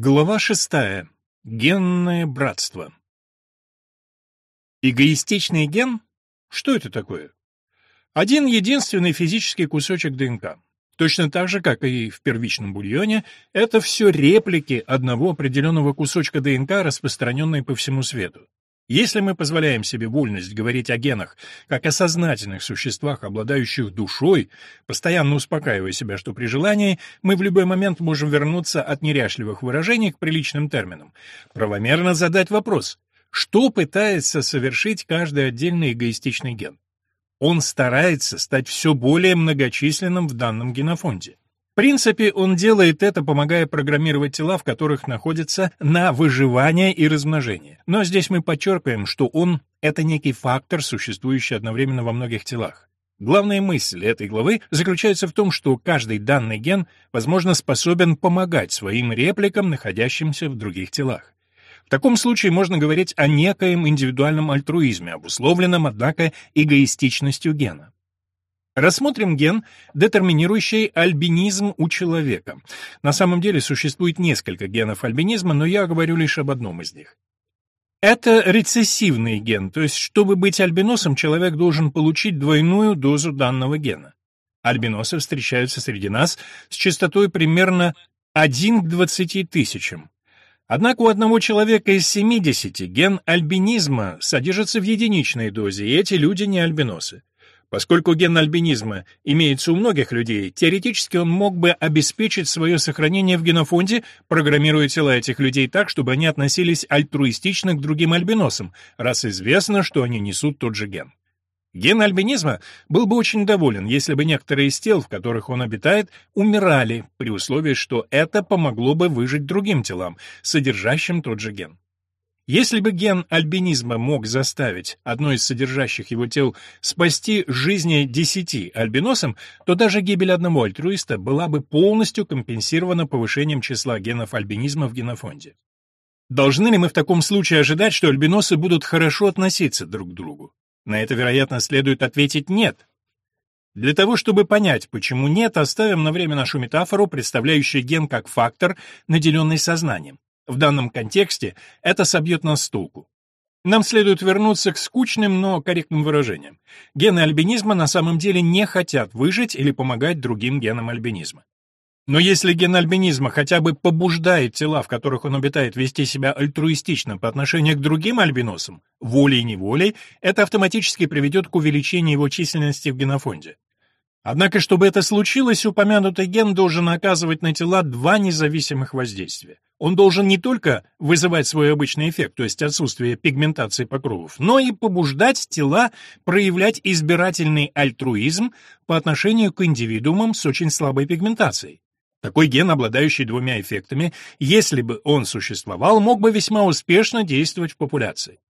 Глава шестая. Генное братство. Эгоистичный ген? Что это такое? Один единственный физический кусочек ДНК. Точно так же, как и в первичном бульоне, это все реплики одного определенного кусочка ДНК, распространенные по всему свету. Если мы позволяем себе вольность говорить о генах как о сознательных существах, обладающих душой, постоянно успокаивая себя, что при желании мы в любой момент можем вернуться от неряшливых выражений к приличным терминам, правомерно задать вопрос, что пытается совершить каждый отдельный эгоистичный ген? Он старается стать все более многочисленным в данном генофонде принципе, он делает это, помогая программировать тела, в которых находится на выживание и размножение. Но здесь мы подчеркиваем, что он — это некий фактор, существующий одновременно во многих телах. Главная мысль этой главы заключается в том, что каждый данный ген, возможно, способен помогать своим репликам, находящимся в других телах. В таком случае можно говорить о некоем индивидуальном альтруизме, обусловленном, однако, эгоистичностью гена. Рассмотрим ген, детерминирующий альбинизм у человека. На самом деле существует несколько генов альбинизма, но я говорю лишь об одном из них. Это рецессивный ген, то есть чтобы быть альбиносом, человек должен получить двойную дозу данного гена. Альбиносы встречаются среди нас с частотой примерно 1 к 20 тысячам. Однако у одного человека из 70 ген альбинизма содержится в единичной дозе, и эти люди не альбиносы. Поскольку ген альбинизма имеется у многих людей, теоретически он мог бы обеспечить свое сохранение в генофонде, программируя тела этих людей так, чтобы они относились альтруистично к другим альбиносам, раз известно, что они несут тот же ген. Ген альбинизма был бы очень доволен, если бы некоторые из тел, в которых он обитает, умирали, при условии, что это помогло бы выжить другим телам, содержащим тот же ген. Если бы ген альбинизма мог заставить одно из содержащих его тел спасти жизни десяти альбиносам, то даже гибель одного альтруиста была бы полностью компенсирована повышением числа генов альбинизма в генофонде. Должны ли мы в таком случае ожидать, что альбиносы будут хорошо относиться друг к другу? На это, вероятно, следует ответить «нет». Для того, чтобы понять, почему нет, оставим на время нашу метафору, представляющую ген как фактор, наделенный сознанием. В данном контексте это собьет нас с толку. Нам следует вернуться к скучным, но корректным выражениям. Гены альбинизма на самом деле не хотят выжить или помогать другим генам альбинизма. Но если ген альбинизма хотя бы побуждает тела, в которых он обитает, вести себя альтруистично по отношению к другим альбиносам, волей-неволей, это автоматически приведет к увеличению его численности в генофонде. Однако, чтобы это случилось, упомянутый ген должен оказывать на тела два независимых воздействия. Он должен не только вызывать свой обычный эффект, то есть отсутствие пигментации покровов, но и побуждать тела проявлять избирательный альтруизм по отношению к индивидуумам с очень слабой пигментацией. Такой ген, обладающий двумя эффектами, если бы он существовал, мог бы весьма успешно действовать в популяции.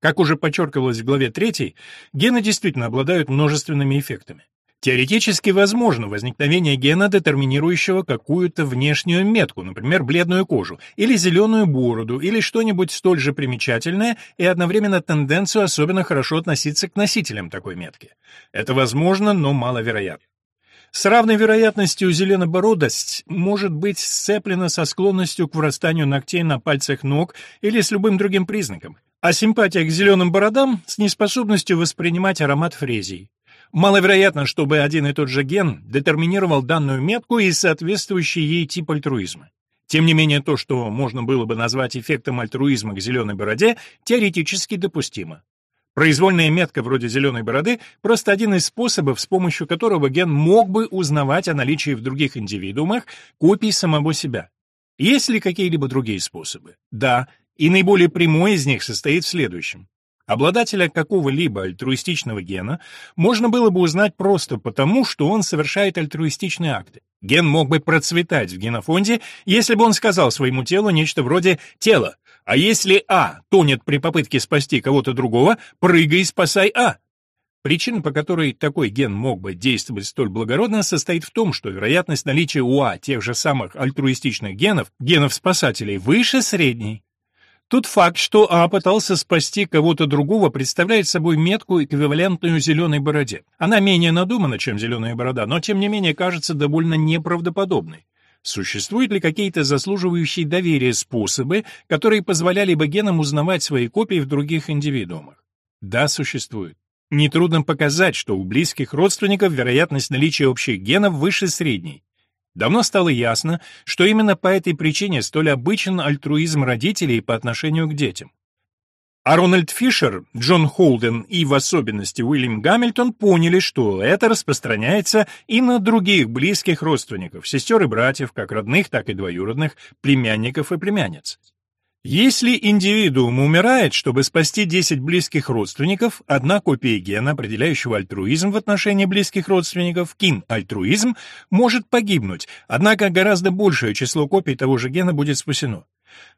Как уже подчеркивалось в главе 3, гены действительно обладают множественными эффектами. Теоретически возможно возникновение гена, детерминирующего какую-то внешнюю метку, например, бледную кожу, или зеленую бороду, или что-нибудь столь же примечательное и одновременно тенденцию особенно хорошо относиться к носителям такой метки. Это возможно, но маловероятно. С равной вероятностью зеленобородость может быть сцеплена со склонностью к врастанию ногтей на пальцах ног или с любым другим признаком, а симпатия к зеленым бородам с неспособностью воспринимать аромат фрезий. Маловероятно, чтобы один и тот же ген детерминировал данную метку и соответствующий ей тип альтруизма. Тем не менее, то, что можно было бы назвать эффектом альтруизма к зеленой бороде, теоретически допустимо. Произвольная метка вроде зеленой бороды – просто один из способов, с помощью которого ген мог бы узнавать о наличии в других индивидуумах копий самого себя. Есть ли какие-либо другие способы? Да, и наиболее прямой из них состоит в следующем. Обладателя какого-либо альтруистичного гена можно было бы узнать просто потому, что он совершает альтруистичные акты. Ген мог бы процветать в генофонде, если бы он сказал своему телу нечто вроде «тело», а если А тонет при попытке спасти кого-то другого, прыгай и спасай А. Причина, по которой такой ген мог бы действовать столь благородно, состоит в том, что вероятность наличия у А тех же самых альтруистичных генов, генов-спасателей, выше средней. Тот факт, что А пытался спасти кого-то другого, представляет собой метку, эквивалентную зеленой бороде. Она менее надумана, чем зеленая борода, но тем не менее кажется довольно неправдоподобной. Существуют ли какие-то заслуживающие доверия способы, которые позволяли бы генам узнавать свои копии в других индивидуумах? Да, существуют. Нетрудно показать, что у близких родственников вероятность наличия общих генов выше средней. Давно стало ясно, что именно по этой причине столь обычен альтруизм родителей по отношению к детям. А Рональд Фишер, Джон Холден и в особенности Уильям Гамильтон поняли, что это распространяется и на других близких родственников, сестер и братьев, как родных, так и двоюродных, племянников и племянниц. Если индивидуум умирает, чтобы спасти 10 близких родственников, одна копия гена, определяющего альтруизм в отношении близких родственников, кин-альтруизм, может погибнуть, однако гораздо большее число копий того же гена будет спасено.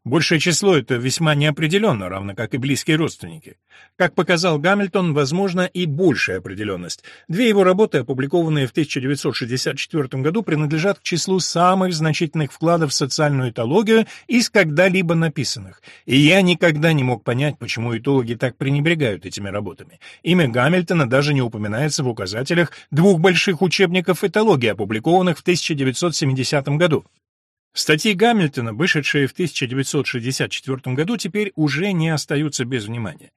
Большее число — это весьма неопределенно, равно как и близкие родственники. Как показал Гамильтон, возможно и большая определенность. Две его работы, опубликованные в 1964 году, принадлежат к числу самых значительных вкладов в социальную этологию из когда-либо написанных. И я никогда не мог понять, почему этологи так пренебрегают этими работами. Имя Гамильтона даже не упоминается в указателях двух больших учебников этологии, опубликованных в 1970 году. Статьи Гамильтона, вышедшие в 1964 году, теперь уже не остаются без внимания.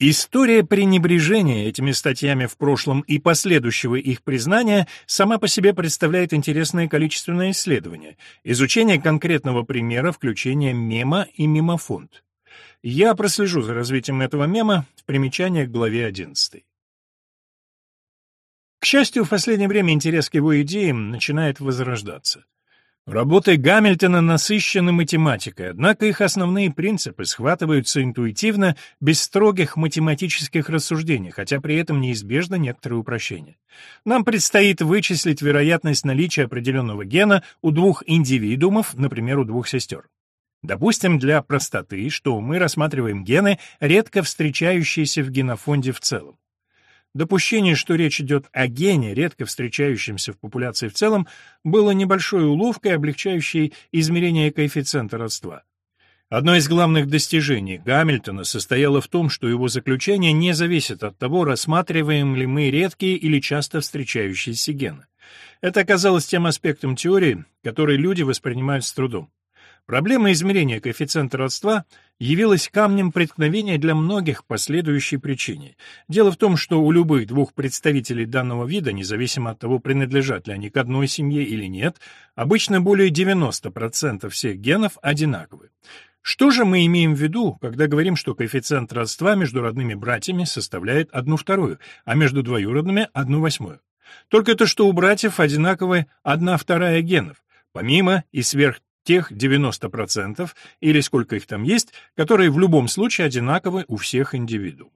История пренебрежения этими статьями в прошлом и последующего их признания сама по себе представляет интересное количественное исследование, изучение конкретного примера включения мема и мемофонд. Я прослежу за развитием этого мема в примечании к главе 11. К счастью, в последнее время интерес к его идеям начинает возрождаться. Работы Гамильтона насыщены математикой, однако их основные принципы схватываются интуитивно, без строгих математических рассуждений, хотя при этом неизбежно некоторые упрощения. Нам предстоит вычислить вероятность наличия определенного гена у двух индивидуумов, например, у двух сестер. Допустим для простоты, что мы рассматриваем гены, редко встречающиеся в генофонде в целом. Допущение, что речь идет о гене, редко встречающемся в популяции в целом, было небольшой уловкой, облегчающей измерение коэффициента родства. Одно из главных достижений Гамильтона состояло в том, что его заключение не зависит от того, рассматриваем ли мы редкие или часто встречающиеся гены. Это оказалось тем аспектом теории, который люди воспринимают с трудом. Проблема измерения коэффициента родства явилась камнем преткновения для многих по следующей причине. Дело в том, что у любых двух представителей данного вида, независимо от того, принадлежат ли они к одной семье или нет, обычно более 90% всех генов одинаковы. Что же мы имеем в виду, когда говорим, что коэффициент родства между родными братьями составляет одну вторую, а между двоюродными — одну восьмую? Только то, что у братьев одинаковы одна вторая генов, помимо и сверх тех 90%, или сколько их там есть, которые в любом случае одинаковы у всех индивидуумов.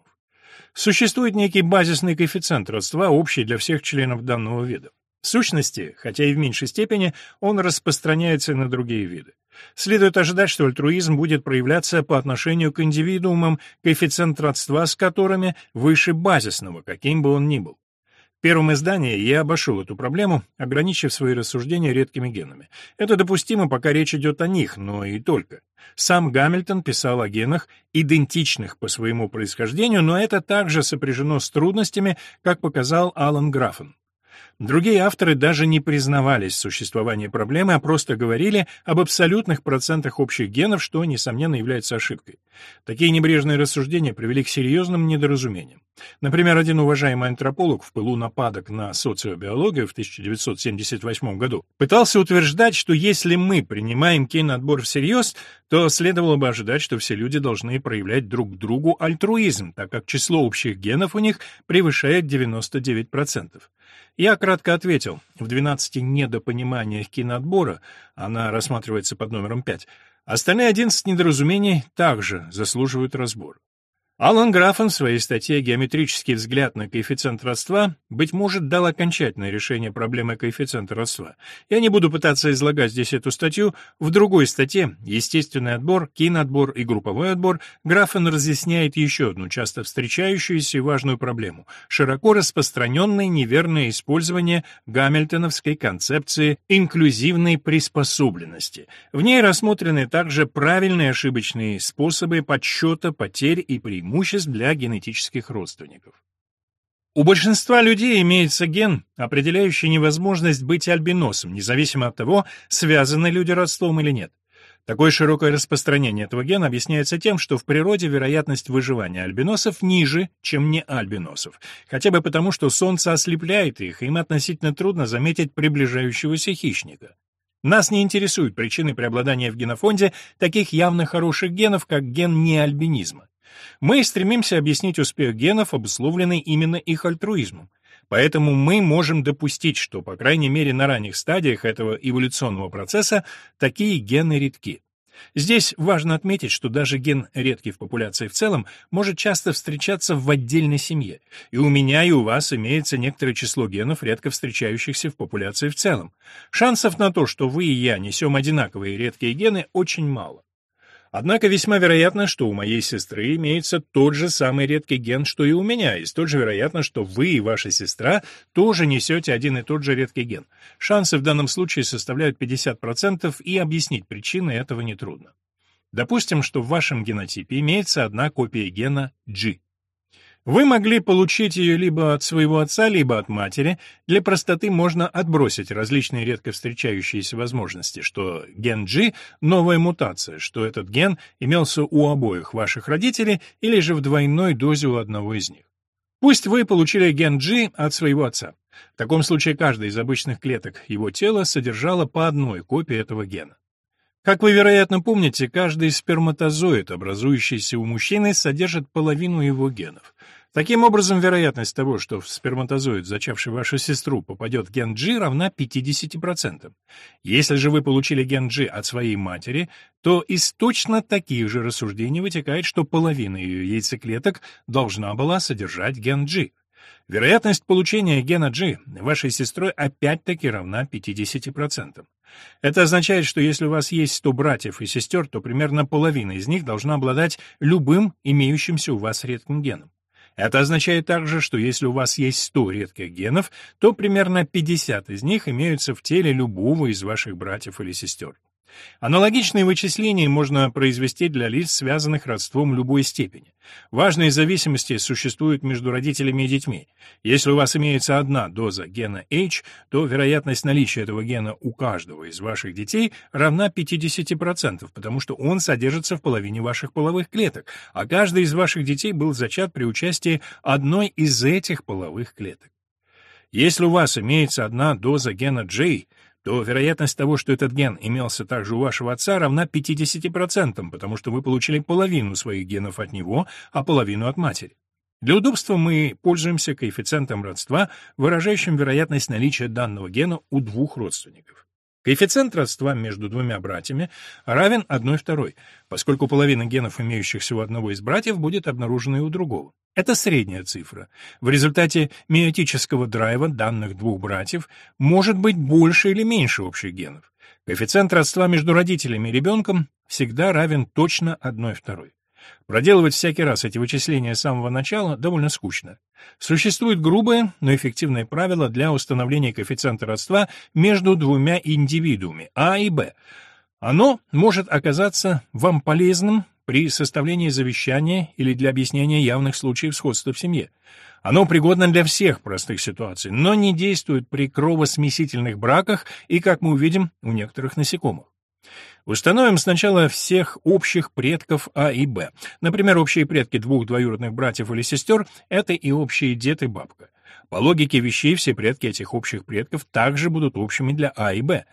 Существует некий базисный коэффициент родства, общий для всех членов данного вида. В сущности, хотя и в меньшей степени, он распространяется на другие виды. Следует ожидать, что альтруизм будет проявляться по отношению к индивидуумам, коэффициент родства с которыми выше базисного, каким бы он ни был первом издании я обошел эту проблему, ограничив свои рассуждения редкими генами. Это допустимо, пока речь идет о них, но и только. Сам Гамильтон писал о генах, идентичных по своему происхождению, но это также сопряжено с трудностями, как показал Алан Граффен. Другие авторы даже не признавались в существовании проблемы, а просто говорили об абсолютных процентах общих генов, что, несомненно, является ошибкой. Такие небрежные рассуждения привели к серьезным недоразумениям. Например, один уважаемый антрополог в пылу нападок на социобиологию в 1978 году пытался утверждать, что если мы принимаем киноотбор всерьез, то следовало бы ожидать, что все люди должны проявлять друг другу альтруизм, так как число общих генов у них превышает 99%. Я кратко ответил, в 12 недопониманиях киноотбора, она рассматривается под номером 5, остальные 11 недоразумений также заслуживают разбора. Алан Графен в своей статье «Геометрический взгляд на коэффициент родства» быть может дал окончательное решение проблемы коэффициента родства. Я не буду пытаться излагать здесь эту статью. В другой статье «Естественный отбор, киноотбор и групповой отбор» Графен разъясняет еще одну часто встречающуюся и важную проблему – широко распространенное неверное использование гамильтоновской концепции инклюзивной приспособленности. В ней рассмотрены также правильные ошибочные способы подсчета потерь и преимуществ преимуществ для генетических родственников. У большинства людей имеется ген, определяющий невозможность быть альбиносом, независимо от того, связаны люди родством или нет. Такое широкое распространение этого гена объясняется тем, что в природе вероятность выживания альбиносов ниже, чем не альбиносов, хотя бы потому, что солнце ослепляет их, и им относительно трудно заметить приближающегося хищника. Нас не интересуют причины преобладания в генофонде таких явно хороших генов, как ген неальбинизма. Мы стремимся объяснить успех генов, обусловленный именно их альтруизмом. Поэтому мы можем допустить, что, по крайней мере, на ранних стадиях этого эволюционного процесса такие гены редки. Здесь важно отметить, что даже ген, редкий в популяции в целом, может часто встречаться в отдельной семье. И у меня, и у вас имеется некоторое число генов, редко встречающихся в популяции в целом. Шансов на то, что вы и я несем одинаковые редкие гены, очень мало. Однако весьма вероятно, что у моей сестры имеется тот же самый редкий ген, что и у меня, и столь же вероятно, что вы и ваша сестра тоже несете один и тот же редкий ген. Шансы в данном случае составляют 50%, и объяснить причины этого нетрудно. Допустим, что в вашем генотипе имеется одна копия гена G. Вы могли получить ее либо от своего отца, либо от матери. Для простоты можно отбросить различные редко встречающиеся возможности, что ген G — новая мутация, что этот ген имелся у обоих ваших родителей или же в двойной дозе у одного из них. Пусть вы получили ген G от своего отца. В таком случае каждая из обычных клеток его тела содержала по одной копии этого гена. Как вы, вероятно, помните, каждый сперматозоид, образующийся у мужчины, содержит половину его генов. Таким образом, вероятность того, что в сперматозоид, зачавший вашу сестру, попадет ген G, равна 50%. Если же вы получили ген G от своей матери, то из точно таких же рассуждений вытекает, что половина ее яйцеклеток должна была содержать ген G. Вероятность получения гена G вашей сестрой опять-таки равна 50%. Это означает, что если у вас есть 100 братьев и сестер, то примерно половина из них должна обладать любым имеющимся у вас редким геном. Это означает также, что если у вас есть 100 редких генов, то примерно 50 из них имеются в теле любого из ваших братьев или сестер. Аналогичные вычисления можно произвести для лиц, связанных родством любой степени. Важные зависимости существуют между родителями и детьми. Если у вас имеется одна доза гена H, то вероятность наличия этого гена у каждого из ваших детей равна 50%, потому что он содержится в половине ваших половых клеток, а каждый из ваших детей был зачат при участии одной из этих половых клеток. Если у вас имеется одна доза гена J, то вероятность того, что этот ген имелся также у вашего отца, равна 50%, потому что вы получили половину своих генов от него, а половину от матери. Для удобства мы пользуемся коэффициентом родства, выражающим вероятность наличия данного гена у двух родственников. Коэффициент родства между двумя братьями равен 1 второй, поскольку половина генов, имеющихся у одного из братьев, будет обнаружена и у другого. Это средняя цифра. В результате миотического драйва данных двух братьев может быть больше или меньше общих генов. Коэффициент родства между родителями и ребенком всегда равен точно 1 второй. Проделывать всякий раз эти вычисления с самого начала довольно скучно. Существует грубое, но эффективное правило для установления коэффициента родства между двумя индивидуумами А и Б. Оно может оказаться вам полезным при составлении завещания или для объяснения явных случаев сходства в семье. Оно пригодно для всех простых ситуаций, но не действует при кровосмесительных браках и, как мы увидим, у некоторых насекомых. Установим сначала всех общих предков А и Б. Например, общие предки двух двоюродных братьев или сестер — это и общие дед и бабка. По логике вещей, все предки этих общих предков также будут общими для А и Б.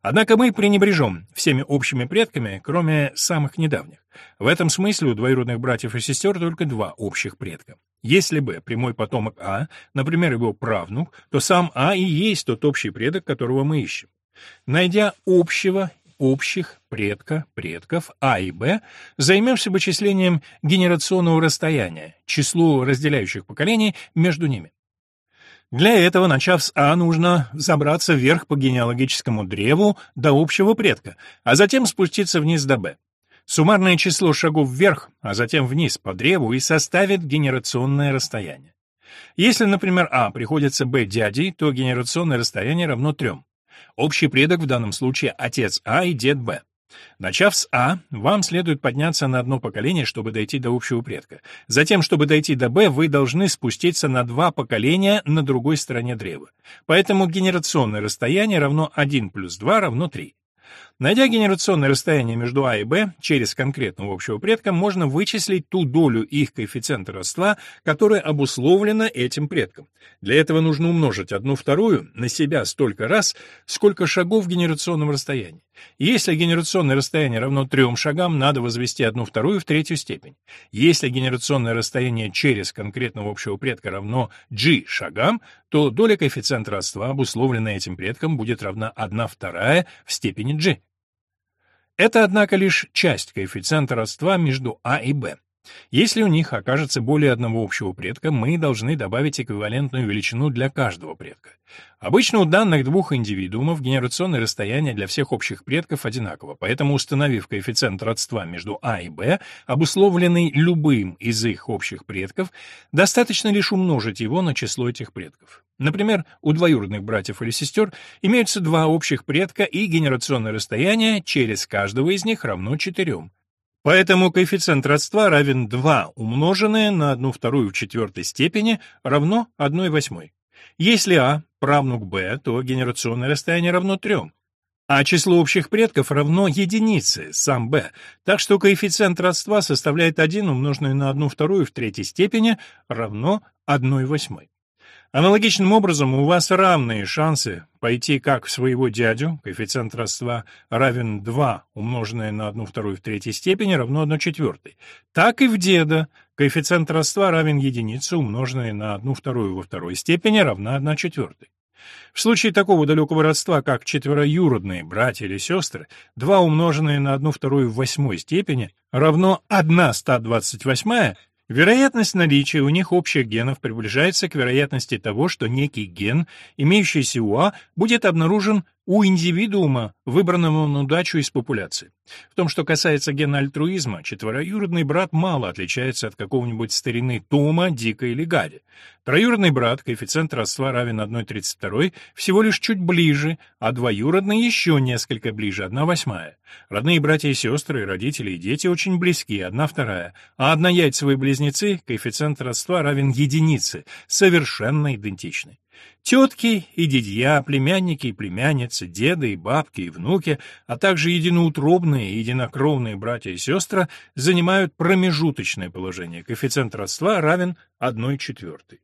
Однако мы пренебрежем всеми общими предками, кроме самых недавних. В этом смысле у двоюродных братьев и сестер только два общих предка. Если бы прямой потомок А, например, его правнук, то сам А и есть тот общий предок, которого мы ищем. Найдя общего общих предка предков А и Б, займемся вычислением генерационного расстояния, числу разделяющих поколений между ними. Для этого, начав с А, нужно забраться вверх по генеалогическому древу до общего предка, а затем спуститься вниз до Б. Суммарное число шагов вверх, а затем вниз по древу и составит генерационное расстояние. Если, например, А приходится Б дядей, то генерационное расстояние равно 3. Общий предок в данном случае отец А и дед Б. Начав с А, вам следует подняться на одно поколение, чтобы дойти до общего предка. Затем, чтобы дойти до Б, вы должны спуститься на два поколения на другой стороне древа. Поэтому генерационное расстояние равно 1 плюс 2 равно 3. Найдя генерационное расстояние между А и Б через конкретного общего предка, можно вычислить ту долю их коэффициента родства, которая обусловлена этим предком. Для этого нужно умножить одну вторую на себя столько раз, сколько шагов в генерационном расстоянии. Если генерационное расстояние равно трем шагам, надо возвести одну вторую в третью степень. Если генерационное расстояние через конкретного общего предка равно g шагам, то доля коэффициента родства, обусловленная этим предком, будет равна 1 вторая в степени g. Это, однако, лишь часть коэффициента родства между А и Б. Если у них окажется более одного общего предка, мы должны добавить эквивалентную величину для каждого предка. Обычно у данных двух индивидуумов генерационное расстояние для всех общих предков одинаково, поэтому установив коэффициент родства между А и Б, обусловленный любым из их общих предков, достаточно лишь умножить его на число этих предков. Например, у двоюродных братьев или сестер имеются два общих предка, и генерационное расстояние через каждого из них равно четырем. Поэтому коэффициент родства равен 2 умноженное на 1 вторую в четвертой степени равно 1 восьмой. Если А – правнук Б, то генерационное расстояние равно 3. А число общих предков равно единице, сам b, так что коэффициент родства составляет 1 умноженное на 1 вторую в третьей степени равно 1 восьмой. Аналогичным образом у вас равные шансы пойти как в своего дядю, коэффициент родства равен 2 умноженное на 1 вторую в третьей степени равно 1 четвертой, так и в деда, коэффициент родства равен единице умноженное на 1 вторую во второй степени равна 1 четвертой. В случае такого далекого родства, как четвероюродные братья или сестры, 2 умноженное на 1 вторую в восьмой степени равно 1 128 Вероятность наличия у них общих генов приближается к вероятности того, что некий ген, имеющийся у А, будет обнаружен у индивидуума, выбранного на удачу из популяции. В том, что касается гена альтруизма, четвероюродный брат мало отличается от какого-нибудь старины Тома, Дика или Гарри. Троюродный брат, коэффициент родства равен 1,32, всего лишь чуть ближе, а двоюродный еще несколько ближе, 1 восьмая. Родные братья и сестры, родители и дети очень близки, 1 вторая, а однояйцевые близнецы, коэффициент родства равен единице, совершенно идентичны. Тетки и дядья, племянники и племянницы, деды и бабки и внуки, а также единоутробные и единокровные братья и сестры занимают промежуточное положение. Коэффициент родства равен 1 четвертой.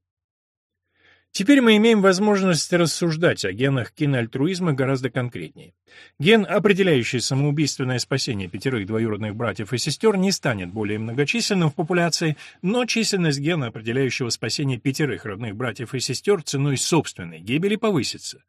Теперь мы имеем возможность рассуждать о генах киноальтруизма гораздо конкретнее. Ген, определяющий самоубийственное спасение пятерых двоюродных братьев и сестер, не станет более многочисленным в популяции, но численность гена, определяющего спасение пятерых родных братьев и сестер ценой собственной гибели, повысится.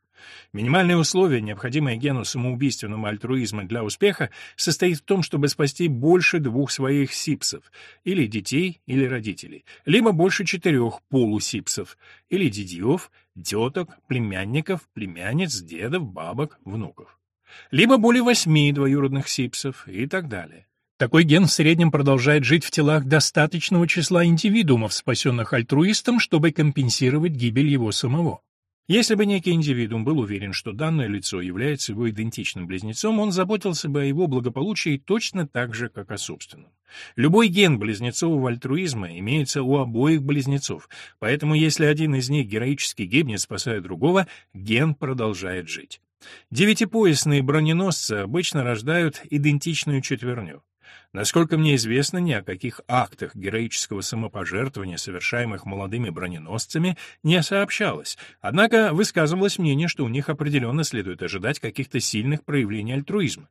Минимальное условие, необходимое гену самоубийственного альтруизма для успеха, состоит в том, чтобы спасти больше двух своих сипсов, или детей, или родителей, либо больше четырех полусипсов, или дядьев, теток, племянников, племянниц, дедов, бабок, внуков, либо более восьми двоюродных сипсов и так далее. Такой ген в среднем продолжает жить в телах достаточного числа индивидуумов, спасенных альтруистом, чтобы компенсировать гибель его самого. Если бы некий индивидуум был уверен, что данное лицо является его идентичным близнецом, он заботился бы о его благополучии точно так же, как о собственном. Любой ген близнецового альтруизма имеется у обоих близнецов, поэтому если один из них героически гибнет, спасая другого, ген продолжает жить. Девятипоясные броненосцы обычно рождают идентичную четверню. Насколько мне известно, ни о каких актах героического самопожертвования, совершаемых молодыми броненосцами, не сообщалось, однако высказывалось мнение, что у них определенно следует ожидать каких-то сильных проявлений альтруизма.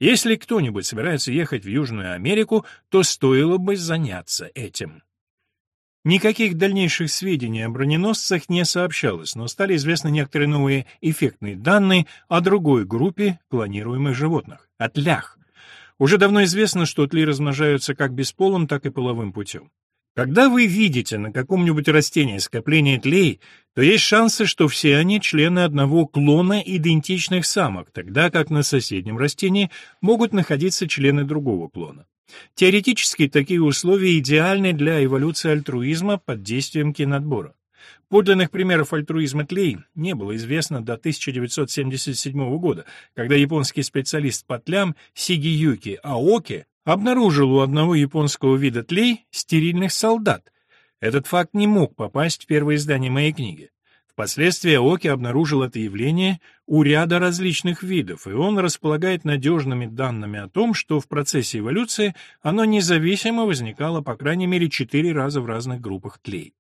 Если кто-нибудь собирается ехать в Южную Америку, то стоило бы заняться этим. Никаких дальнейших сведений о броненосцах не сообщалось, но стали известны некоторые новые эффектные данные о другой группе клонируемых животных — отлях. Уже давно известно, что тли размножаются как бесполым, так и половым путем. Когда вы видите на каком-нибудь растении скопление тлей, то есть шансы, что все они члены одного клона идентичных самок, тогда как на соседнем растении могут находиться члены другого клона. Теоретически такие условия идеальны для эволюции альтруизма под действием кинотбора. Подлинных примеров альтруизма тлей не было известно до 1977 года, когда японский специалист по тлям Сигиюки Аоки обнаружил у одного японского вида тлей стерильных солдат. Этот факт не мог попасть в первое издание моей книги. Впоследствии Оки обнаружил это явление у ряда различных видов, и он располагает надежными данными о том, что в процессе эволюции оно независимо возникало по крайней мере четыре раза в разных группах тлей.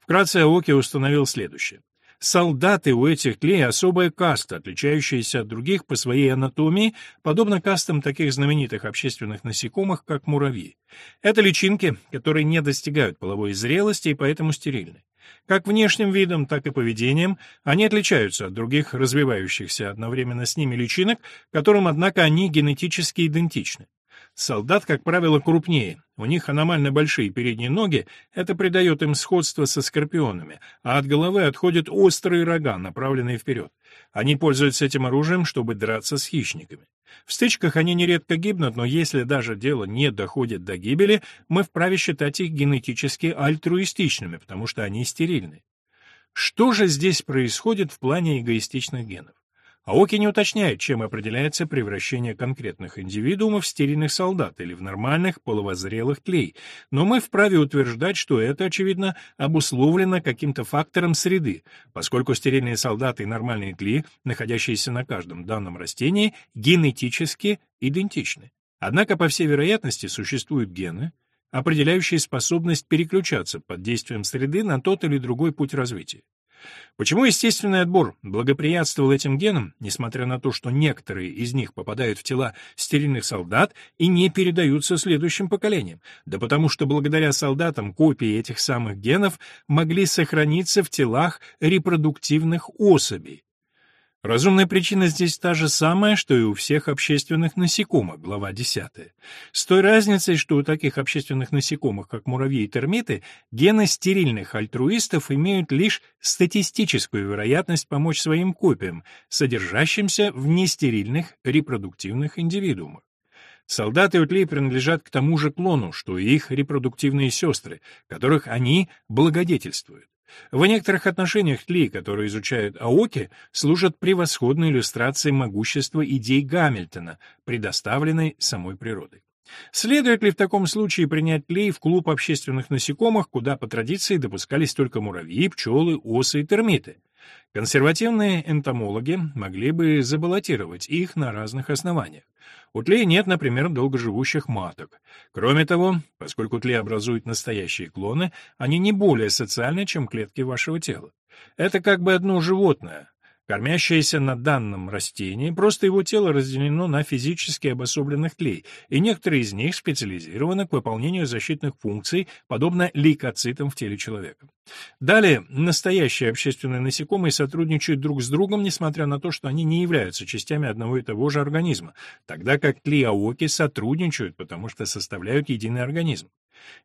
Вкратце Оки установил следующее. Солдаты у этих тлей особая каста, отличающаяся от других по своей анатомии, подобно кастам таких знаменитых общественных насекомых, как муравьи. Это личинки, которые не достигают половой зрелости и поэтому стерильны. Как внешним видом, так и поведением они отличаются от других развивающихся одновременно с ними личинок, которым, однако, они генетически идентичны. Солдат, как правило, крупнее, у них аномально большие передние ноги, это придает им сходство со скорпионами, а от головы отходят острые рога, направленные вперед. Они пользуются этим оружием, чтобы драться с хищниками. В стычках они нередко гибнут, но если даже дело не доходит до гибели, мы вправе считать их генетически альтруистичными, потому что они стерильны. Что же здесь происходит в плане эгоистичных генов? Аоки не уточняет, чем определяется превращение конкретных индивидуумов в стерильных солдат или в нормальных половозрелых тлей, но мы вправе утверждать, что это, очевидно, обусловлено каким-то фактором среды, поскольку стерильные солдаты и нормальные тли, находящиеся на каждом данном растении, генетически идентичны. Однако, по всей вероятности, существуют гены, определяющие способность переключаться под действием среды на тот или другой путь развития. Почему естественный отбор благоприятствовал этим генам, несмотря на то, что некоторые из них попадают в тела стерильных солдат и не передаются следующим поколениям? Да потому что благодаря солдатам копии этих самых генов могли сохраниться в телах репродуктивных особей. Разумная причина здесь та же самая, что и у всех общественных насекомых, глава 10. С той разницей, что у таких общественных насекомых, как муравьи и термиты, гены стерильных альтруистов имеют лишь статистическую вероятность помочь своим копиям, содержащимся в нестерильных репродуктивных индивидуумах. Солдаты утлей принадлежат к тому же клону, что и их репродуктивные сестры, которых они благодетельствуют. В некоторых отношениях тли, которые изучают Аоки, служат превосходной иллюстрацией могущества идей Гамильтона, предоставленной самой природой. Следует ли в таком случае принять тлей в клуб общественных насекомых, куда по традиции допускались только муравьи, пчелы, осы и термиты? Консервативные энтомологи могли бы забаллотировать их на разных основаниях. Тлей нет, например, долгоживущих маток. Кроме того, поскольку тлей образуют настоящие клоны, они не более социальны, чем клетки вашего тела. Это как бы одно животное, кормящееся на данном растении, просто его тело разделено на физически обособленных тлей, и некоторые из них специализированы к выполнению защитных функций, подобно лейкоцитам в теле человека. Далее, настоящие общественные насекомые сотрудничают друг с другом, несмотря на то, что они не являются частями одного и того же организма, тогда как тлиаоки сотрудничают, потому что составляют единый организм.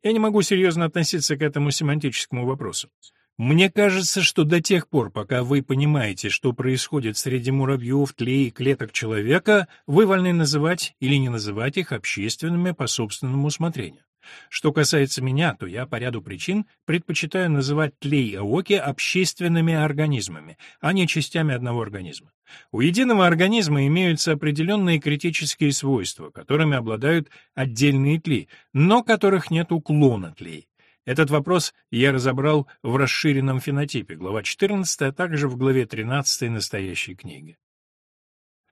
Я не могу серьезно относиться к этому семантическому вопросу. Мне кажется, что до тех пор, пока вы понимаете, что происходит среди муравьев, тлей и клеток человека, вы вольны называть или не называть их общественными по собственному усмотрению. Что касается меня, то я по ряду причин предпочитаю называть тлей и аоки общественными организмами, а не частями одного организма. У единого организма имеются определенные критические свойства, которыми обладают отдельные тли, но которых нет у клона тлей. Этот вопрос я разобрал в расширенном фенотипе, глава 14, а также в главе 13 настоящей книги.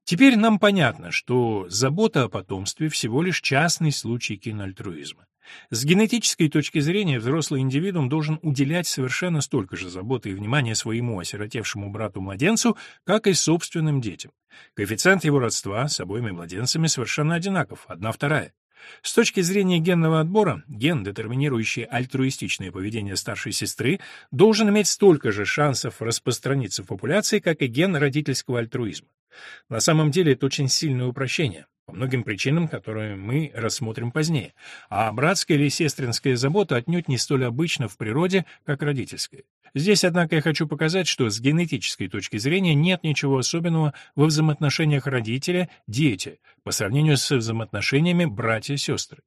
Теперь нам понятно, что забота о потомстве всего лишь частный случай киноальтруизма. С генетической точки зрения взрослый индивидуум должен уделять совершенно столько же заботы и внимания своему осиротевшему брату-младенцу, как и собственным детям. Коэффициент его родства с обоими младенцами совершенно одинаков, одна вторая. С точки зрения генного отбора, ген, детерминирующий альтруистичное поведение старшей сестры, должен иметь столько же шансов распространиться в популяции, как и ген родительского альтруизма. На самом деле это очень сильное упрощение, по многим причинам, которые мы рассмотрим позднее, а братская или сестринская забота отнюдь не столь обычна в природе, как родительская. Здесь, однако, я хочу показать, что с генетической точки зрения нет ничего особенного во взаимоотношениях родителя-дети по сравнению с взаимоотношениями братья-сестры.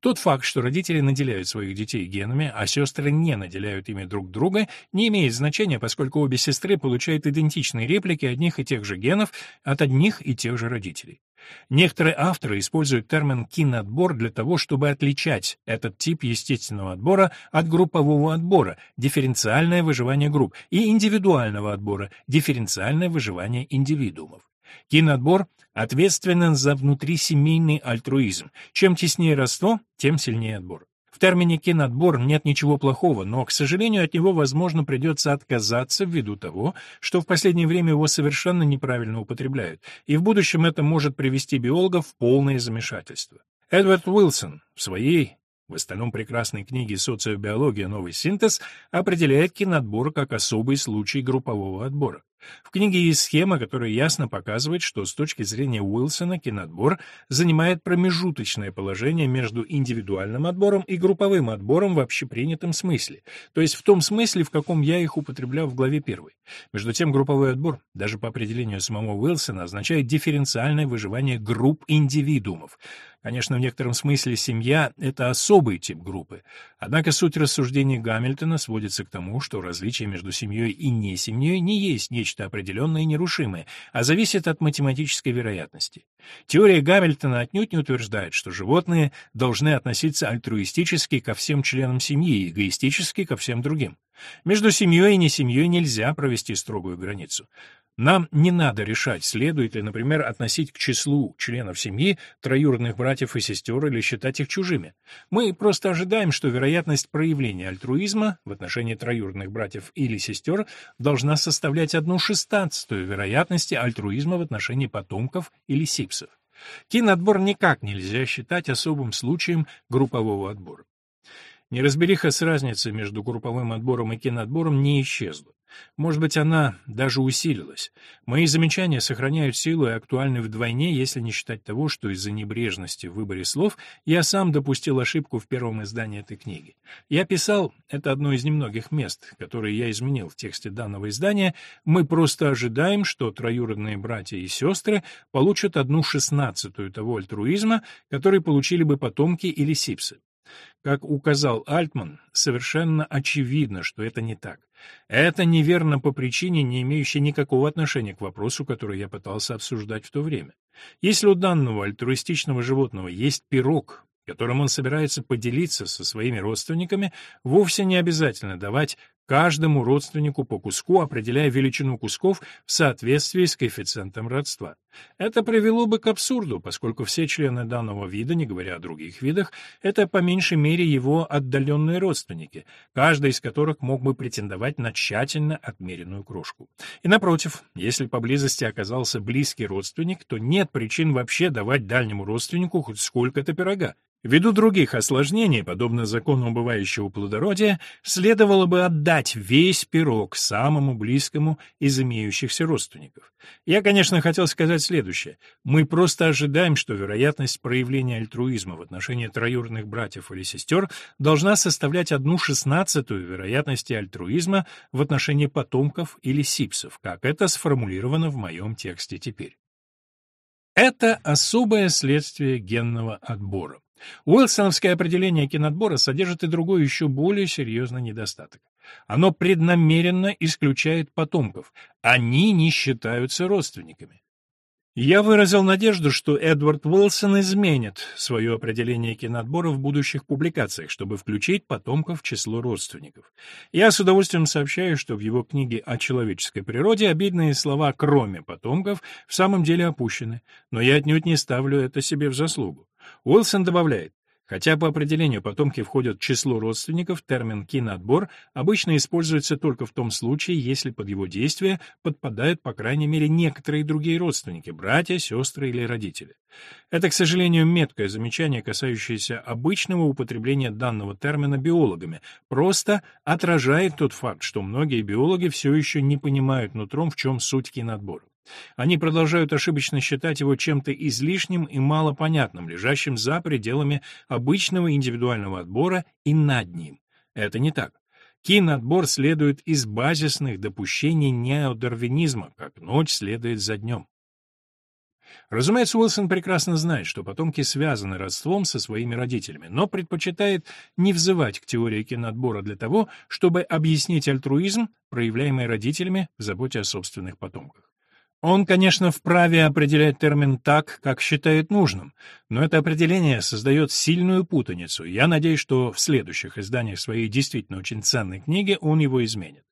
Тот факт, что родители наделяют своих детей генами, а сестры не наделяют ими друг друга, не имеет значения, поскольку обе сестры получают идентичные реплики одних и тех же генов от одних и тех же родителей. Некоторые авторы используют термин «киноотбор» для того, чтобы отличать этот тип естественного отбора от группового отбора, дифференциальное выживание групп, и индивидуального отбора, дифференциальное выживание индивидуумов. Киноотбор ответственен за внутрисемейный альтруизм. Чем теснее родство, тем сильнее отбор. В термине «кинотбор» нет ничего плохого, но, к сожалению, от него, возможно, придется отказаться ввиду того, что в последнее время его совершенно неправильно употребляют, и в будущем это может привести биологов в полное замешательство. Эдвард Уилсон в своей в остальном прекрасной книге «Социобиология. Новый синтез» определяет киноотбор как особый случай группового отбора. В книге есть схема, которая ясно показывает, что с точки зрения Уилсона киноотбор занимает промежуточное положение между индивидуальным отбором и групповым отбором в общепринятом смысле, то есть в том смысле, в каком я их употреблял в главе 1. Между тем, групповой отбор, даже по определению самого Уилсона, означает дифференциальное выживание групп индивидуумов. Конечно, в некотором смысле семья — это особый тип группы. Однако суть рассуждений Гамильтона сводится к тому, что различие между семьей и несемьей не есть нечто определенное и нерушимое, а зависит от математической вероятности. Теория Гамильтона отнюдь не утверждает, что животные должны относиться альтруистически ко всем членам семьи и эгоистически ко всем другим. Между семьей и несемьей нельзя провести строгую границу. Нам не надо решать, следует ли, например, относить к числу членов семьи троюродных братьев и сестер или считать их чужими. Мы просто ожидаем, что вероятность проявления альтруизма в отношении троюродных братьев или сестер должна составлять одну шестнадцатую вероятности альтруизма в отношении потомков или сипсов. Киноотбор никак нельзя считать особым случаем группового отбора. Неразбериха с разницей между групповым отбором и киноотбором не исчезла. Может быть, она даже усилилась. Мои замечания сохраняют силу и актуальны вдвойне, если не считать того, что из-за небрежности в выборе слов я сам допустил ошибку в первом издании этой книги. Я писал, это одно из немногих мест, которые я изменил в тексте данного издания, мы просто ожидаем, что троюродные братья и сестры получат одну шестнадцатую того альтруизма, который получили бы потомки или сипсы. Как указал Альтман, совершенно очевидно, что это не так. Это неверно по причине, не имеющей никакого отношения к вопросу, который я пытался обсуждать в то время. Если у данного альтруистичного животного есть пирог, которым он собирается поделиться со своими родственниками, вовсе не обязательно давать каждому родственнику по куску, определяя величину кусков в соответствии с коэффициентом родства. Это привело бы к абсурду, поскольку все члены данного вида, не говоря о других видах, это по меньшей мере его отдаленные родственники, каждый из которых мог бы претендовать на тщательно отмеренную крошку. И напротив, если поблизости оказался близкий родственник, то нет причин вообще давать дальнему родственнику хоть сколько-то пирога. Ввиду других осложнений, подобно закону убывающего плодородия, следовало бы отдать весь пирог самому близкому из имеющихся родственников. Я, конечно, хотел сказать следующее. Мы просто ожидаем, что вероятность проявления альтруизма в отношении троюродных братьев или сестер должна составлять одну шестнадцатую вероятности альтруизма в отношении потомков или сипсов, как это сформулировано в моем тексте теперь. Это особое следствие генного отбора. Уилсоновское определение кинотбора содержит и другой еще более серьезный недостаток. Оно преднамеренно исключает потомков. Они не считаются родственниками. Я выразил надежду, что Эдвард Уилсон изменит свое определение киноотбора в будущих публикациях, чтобы включить потомков в число родственников. Я с удовольствием сообщаю, что в его книге о человеческой природе обидные слова «кроме потомков» в самом деле опущены, но я отнюдь не ставлю это себе в заслугу. Уилсон добавляет, Хотя по определению потомки входят в число родственников, термин «киноотбор» обычно используется только в том случае, если под его действие подпадают, по крайней мере, некоторые другие родственники, братья, сестры или родители. Это, к сожалению, меткое замечание, касающееся обычного употребления данного термина биологами, просто отражает тот факт, что многие биологи все еще не понимают нутром, в чем суть киноотбора. Они продолжают ошибочно считать его чем-то излишним и малопонятным, лежащим за пределами обычного индивидуального отбора и над ним. Это не так. Киноотбор следует из базисных допущений неодарвинизма, как ночь следует за днем. Разумеется, Уилсон прекрасно знает, что потомки связаны родством со своими родителями, но предпочитает не взывать к теории киноотбора для того, чтобы объяснить альтруизм, проявляемый родителями в заботе о собственных потомках. Он, конечно, вправе определять термин так, как считает нужным, но это определение создает сильную путаницу. Я надеюсь, что в следующих изданиях своей действительно очень ценной книги он его изменит.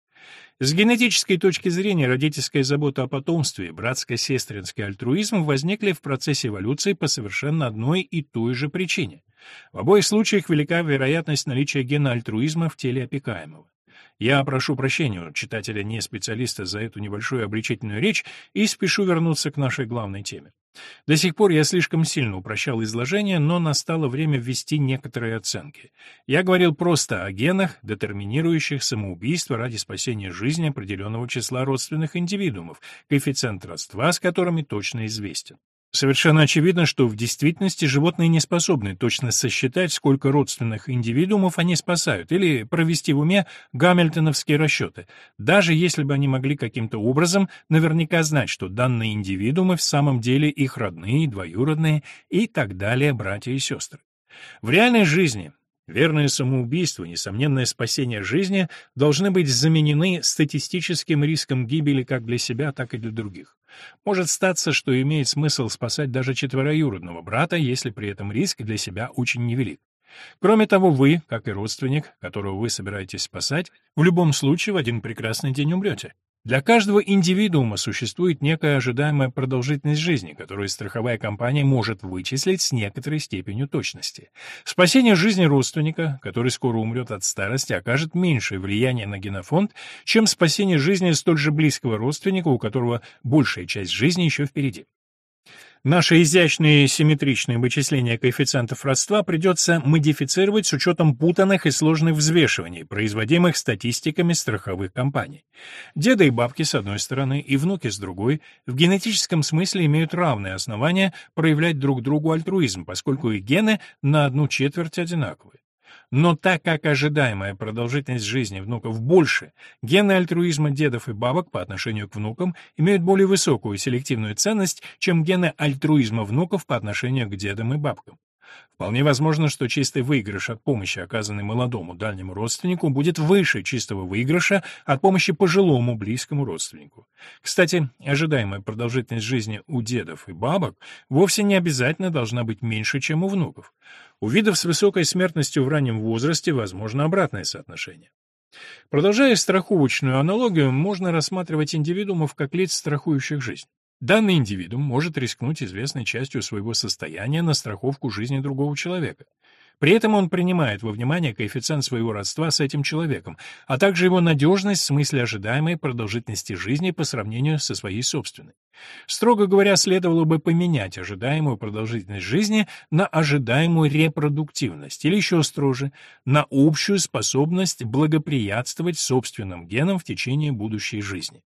С генетической точки зрения родительская забота о потомстве, братско-сестринский альтруизм возникли в процессе эволюции по совершенно одной и той же причине. В обоих случаях велика вероятность наличия гена альтруизма в теле опекаемого. Я прошу прощения у читателя не специалиста за эту небольшую обличительную речь и спешу вернуться к нашей главной теме. До сих пор я слишком сильно упрощал изложение, но настало время ввести некоторые оценки. Я говорил просто о генах, детерминирующих самоубийство ради спасения жизни определенного числа родственных индивидуумов, коэффициент родства с которыми точно известен. Совершенно очевидно, что в действительности животные не способны точно сосчитать, сколько родственных индивидуумов они спасают, или провести в уме гамильтоновские расчеты, даже если бы они могли каким-то образом наверняка знать, что данные индивидуумы в самом деле их родные, двоюродные и так далее братья и сестры. В реальной жизни Верное самоубийство, несомненное спасение жизни должны быть заменены статистическим риском гибели как для себя, так и для других. Может статься, что имеет смысл спасать даже четвероюродного брата, если при этом риск для себя очень невелик. Кроме того, вы, как и родственник, которого вы собираетесь спасать, в любом случае в один прекрасный день умрете. Для каждого индивидуума существует некая ожидаемая продолжительность жизни, которую страховая компания может вычислить с некоторой степенью точности. Спасение жизни родственника, который скоро умрет от старости, окажет меньшее влияние на генофонд, чем спасение жизни столь же близкого родственника, у которого большая часть жизни еще впереди. Наши изящные симметричные вычисления коэффициентов родства придется модифицировать с учетом путанных и сложных взвешиваний, производимых статистиками страховых компаний. Деды и бабки с одной стороны и внуки с другой в генетическом смысле имеют равные основания проявлять друг другу альтруизм, поскольку их гены на одну четверть одинаковые. Но так как ожидаемая продолжительность жизни внуков больше, гены альтруизма дедов и бабок по отношению к внукам имеют более высокую селективную ценность, чем гены альтруизма внуков по отношению к дедам и бабкам. Вполне возможно, что чистый выигрыш от помощи, оказанной молодому дальнему родственнику, будет выше чистого выигрыша от помощи пожилому близкому родственнику. Кстати, ожидаемая продолжительность жизни у дедов и бабок вовсе не обязательно должна быть меньше, чем у внуков. У видов с высокой смертностью в раннем возрасте возможно обратное соотношение. Продолжая страховочную аналогию, можно рассматривать индивидуумов как лиц, страхующих жизнь. Данный индивидуум может рискнуть известной частью своего состояния на страховку жизни другого человека. При этом он принимает во внимание коэффициент своего родства с этим человеком, а также его надежность в смысле ожидаемой продолжительности жизни по сравнению со своей собственной. Строго говоря, следовало бы поменять ожидаемую продолжительность жизни на ожидаемую репродуктивность, или еще строже, на общую способность благоприятствовать собственным генам в течение будущей жизни.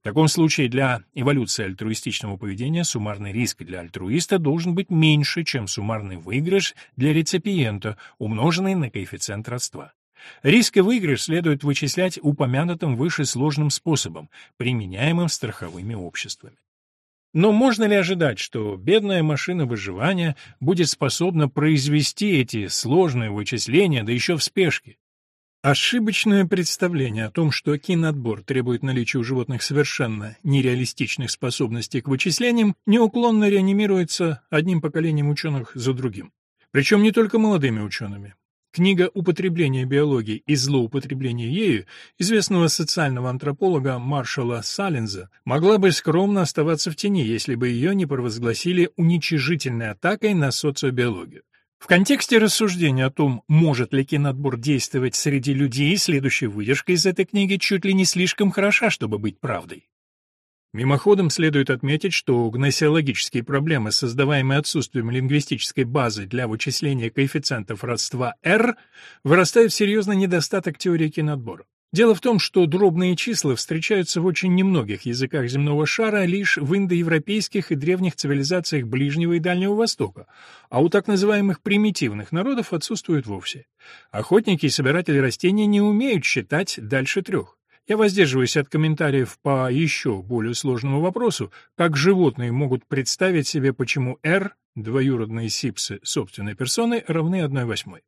В таком случае для эволюции альтруистичного поведения суммарный риск для альтруиста должен быть меньше, чем суммарный выигрыш для реципиента, умноженный на коэффициент родства. Риск и выигрыш следует вычислять упомянутым выше сложным способом, применяемым страховыми обществами. Но можно ли ожидать, что бедная машина выживания будет способна произвести эти сложные вычисления, да еще в спешке? Ошибочное представление о том, что киноотбор требует наличия у животных совершенно нереалистичных способностей к вычислениям, неуклонно реанимируется одним поколением ученых за другим. Причем не только молодыми учеными. Книга «Употребление биологии и злоупотребление ею» известного социального антрополога Маршала Саллинза могла бы скромно оставаться в тени, если бы ее не провозгласили уничижительной атакой на социобиологию. В контексте рассуждения о том, может ли киноотбор действовать среди людей, следующая выдержка из этой книги чуть ли не слишком хороша, чтобы быть правдой. Мимоходом следует отметить, что гносеологические проблемы, создаваемые отсутствием лингвистической базы для вычисления коэффициентов родства R, вырастают в серьезный недостаток теории киноотбора. Дело в том, что дробные числа встречаются в очень немногих языках земного шара лишь в индоевропейских и древних цивилизациях Ближнего и Дальнего Востока, а у так называемых примитивных народов отсутствуют вовсе. Охотники и собиратели растений не умеют считать дальше трех. Я воздерживаюсь от комментариев по еще более сложному вопросу, как животные могут представить себе, почему R, двоюродные сипсы собственной персоны, равны 1 восьмой.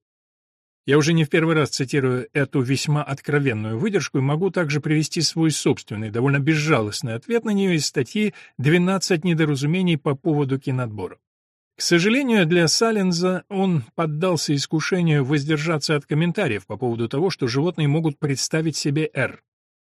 Я уже не в первый раз цитирую эту весьма откровенную выдержку и могу также привести свой собственный, довольно безжалостный ответ на нее из статьи «12 недоразумений по поводу киноотбора». К сожалению, для Саленза он поддался искушению воздержаться от комментариев по поводу того, что животные могут представить себе «Р».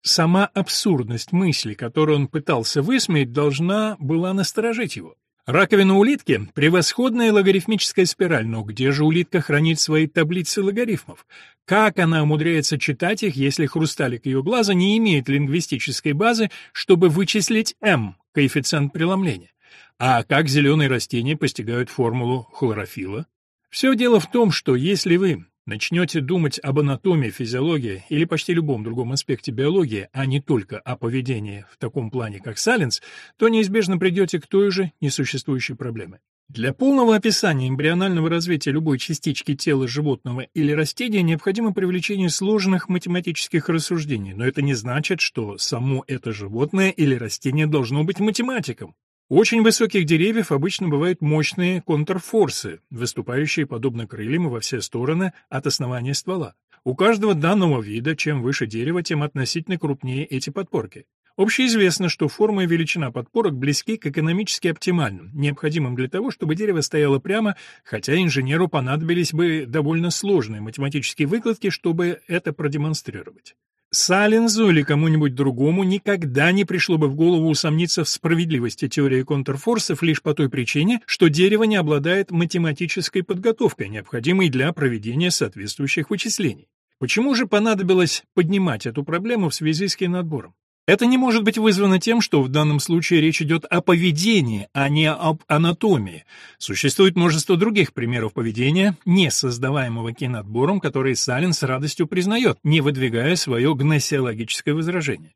Сама абсурдность мысли, которую он пытался высмеять, должна была насторожить его. Раковина улитки — превосходная логарифмическая спираль, но где же улитка хранит свои таблицы логарифмов? Как она умудряется читать их, если хрусталик ее глаза не имеет лингвистической базы, чтобы вычислить m, коэффициент преломления? А как зеленые растения постигают формулу хлорофила? Все дело в том, что если вы начнете думать об анатомии, физиологии или почти любом другом аспекте биологии, а не только о поведении в таком плане, как Саленс, то неизбежно придете к той же несуществующей проблеме. Для полного описания эмбрионального развития любой частички тела животного или растения необходимо привлечение сложных математических рассуждений, но это не значит, что само это животное или растение должно быть математиком. У очень высоких деревьев обычно бывают мощные контрфорсы, выступающие подобно крыльям во все стороны от основания ствола. У каждого данного вида, чем выше дерево, тем относительно крупнее эти подпорки. Общеизвестно, что форма и величина подпорок близки к экономически оптимальным, необходимым для того, чтобы дерево стояло прямо, хотя инженеру понадобились бы довольно сложные математические выкладки, чтобы это продемонстрировать. Салензу или кому-нибудь другому никогда не пришло бы в голову усомниться в справедливости теории контрфорсов лишь по той причине, что дерево не обладает математической подготовкой, необходимой для проведения соответствующих вычислений. Почему же понадобилось поднимать эту проблему в связи с киноотбором? Это не может быть вызвано тем, что в данном случае речь идет о поведении, а не об анатомии. Существует множество других примеров поведения, не создаваемого киноотбором, которые Салин с радостью признает, не выдвигая свое гносеологическое возражение.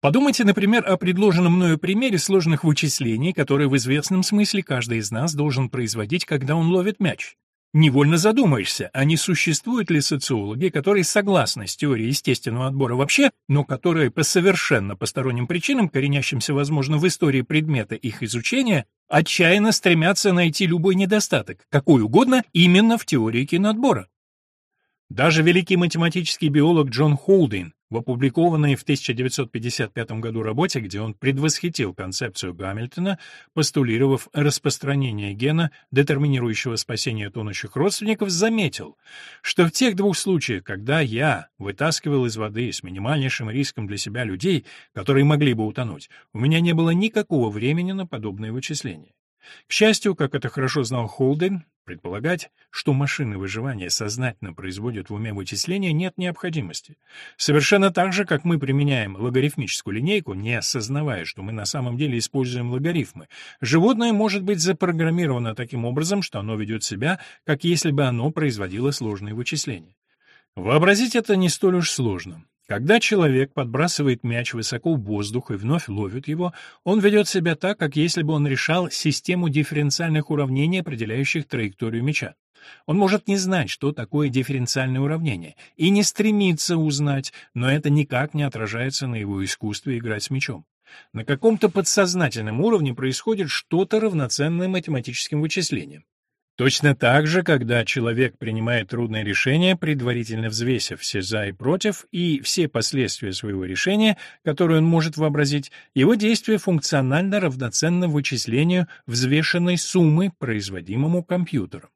Подумайте, например, о предложенном мною примере сложных вычислений, которые в известном смысле каждый из нас должен производить, когда он ловит мяч. Невольно задумаешься, а не существуют ли социологи, которые согласны с теорией естественного отбора вообще, но которые по совершенно посторонним причинам, коренящимся, возможно, в истории предмета их изучения, отчаянно стремятся найти любой недостаток, какой угодно, именно в теории киноотбора. Даже великий математический биолог Джон Холдин в опубликованной в 1955 году работе, где он предвосхитил концепцию Гамильтона, постулировав распространение гена, детерминирующего спасение тонущих родственников, заметил, что в тех двух случаях, когда я вытаскивал из воды с минимальнейшим риском для себя людей, которые могли бы утонуть, у меня не было никакого времени на подобные вычисления. К счастью, как это хорошо знал Холден, предполагать, что машины выживания сознательно производят в уме вычисления, нет необходимости. Совершенно так же, как мы применяем логарифмическую линейку, не осознавая, что мы на самом деле используем логарифмы, животное может быть запрограммировано таким образом, что оно ведет себя, как если бы оно производило сложные вычисления. Вообразить это не столь уж сложно. Когда человек подбрасывает мяч высоко в воздух и вновь ловит его, он ведет себя так, как если бы он решал систему дифференциальных уравнений, определяющих траекторию мяча. Он может не знать, что такое дифференциальное уравнение, и не стремиться узнать, но это никак не отражается на его искусстве играть с мячом. На каком-то подсознательном уровне происходит что-то равноценное математическим вычислениям. Точно так же, когда человек принимает трудное решение, предварительно взвесив все «за» и «против» и все последствия своего решения, которые он может вообразить, его действие функционально равноценно вычислению взвешенной суммы, производимому компьютером.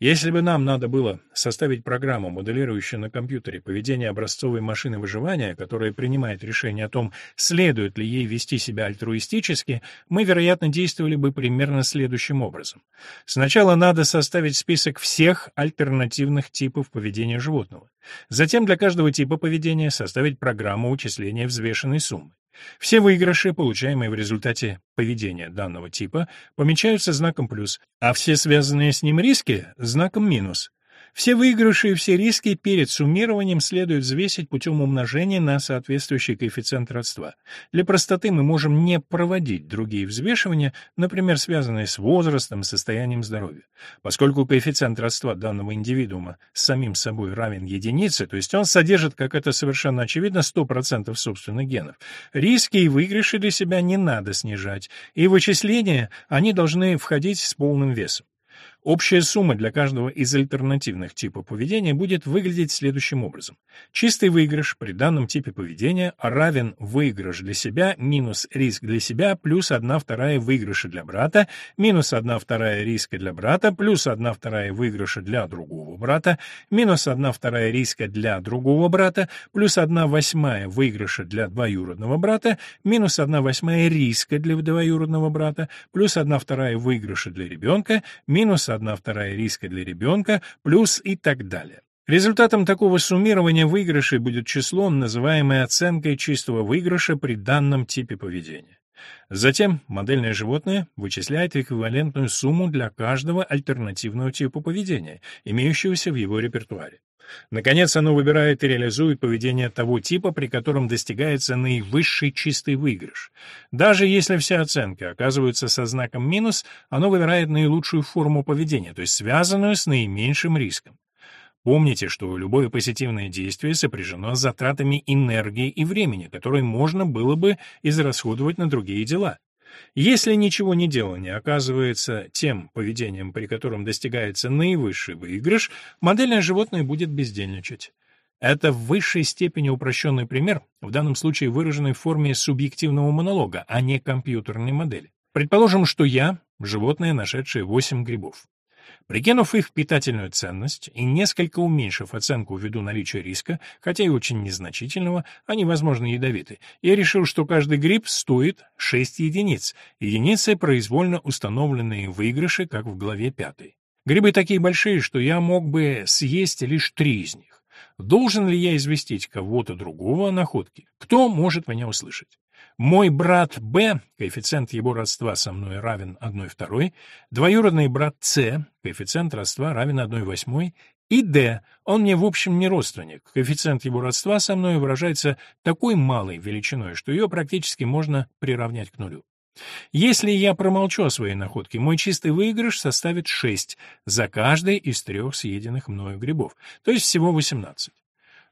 Если бы нам надо было составить программу, моделирующую на компьютере поведение образцовой машины выживания, которая принимает решение о том, следует ли ей вести себя альтруистически, мы, вероятно, действовали бы примерно следующим образом. Сначала надо составить список всех альтернативных типов поведения животного. Затем для каждого типа поведения составить программу вычисления взвешенной суммы. Все выигрыши, получаемые в результате поведения данного типа, помечаются знаком плюс, а все связанные с ним риски — знаком минус. Все выигрыши и все риски перед суммированием следует взвесить путем умножения на соответствующий коэффициент родства. Для простоты мы можем не проводить другие взвешивания, например, связанные с возрастом состоянием здоровья. Поскольку коэффициент родства данного индивидуума с самим собой равен единице, то есть он содержит, как это совершенно очевидно, 100% собственных генов, риски и выигрыши для себя не надо снижать, и вычисления они должны входить с полным весом. Общая сумма для каждого из альтернативных типов поведения будет выглядеть следующим образом. Чистый выигрыш при данном типе поведения равен выигрыш для себя минус риск для себя плюс 1 вторая выигрыша для брата, минус 1 вторая риска для брата, плюс 1 вторая выигрыша для другого брата, минус 1 вторая риска для другого брата, плюс 1 восьмая выигрыша для двоюродного брата, минус 1 восьмая риска для двоюродного брата, плюс 1 вторая выигрыша для ребенка, минус одна вторая риска для ребенка, плюс и так далее. Результатом такого суммирования выигрышей будет число, называемое оценкой чистого выигрыша при данном типе поведения. Затем модельное животное вычисляет эквивалентную сумму для каждого альтернативного типа поведения, имеющегося в его репертуаре. Наконец, оно выбирает и реализует поведение того типа, при котором достигается наивысший чистый выигрыш. Даже если все оценки оказываются со знаком минус, оно выбирает наилучшую форму поведения, то есть связанную с наименьшим риском. Помните, что любое позитивное действие сопряжено с затратами энергии и времени, которые можно было бы израсходовать на другие дела. Если ничего не делание оказывается тем поведением, при котором достигается наивысший выигрыш, модельное животное будет бездельничать. Это в высшей степени упрощенный пример, в данном случае выраженный в форме субъективного монолога, а не компьютерной модели. Предположим, что я — животное, нашедшее 8 грибов. Прикинув их питательную ценность и несколько уменьшив оценку ввиду наличия риска, хотя и очень незначительного, они, возможно, ядовиты, я решил, что каждый гриб стоит 6 единиц, единицы произвольно установленные выигрыши, как в главе 5. Грибы такие большие, что я мог бы съесть лишь три из них. Должен ли я известить кого-то другого о находке? Кто может меня услышать? Мой брат Б, коэффициент его родства со мной равен 1 второй, двоюродный брат С, коэффициент родства равен 1 восьмой, и Д, он мне в общем не родственник, коэффициент его родства со мной выражается такой малой величиной, что ее практически можно приравнять к нулю. Если я промолчу о своей находке, мой чистый выигрыш составит 6 за каждый из трех съеденных мною грибов, то есть всего 18.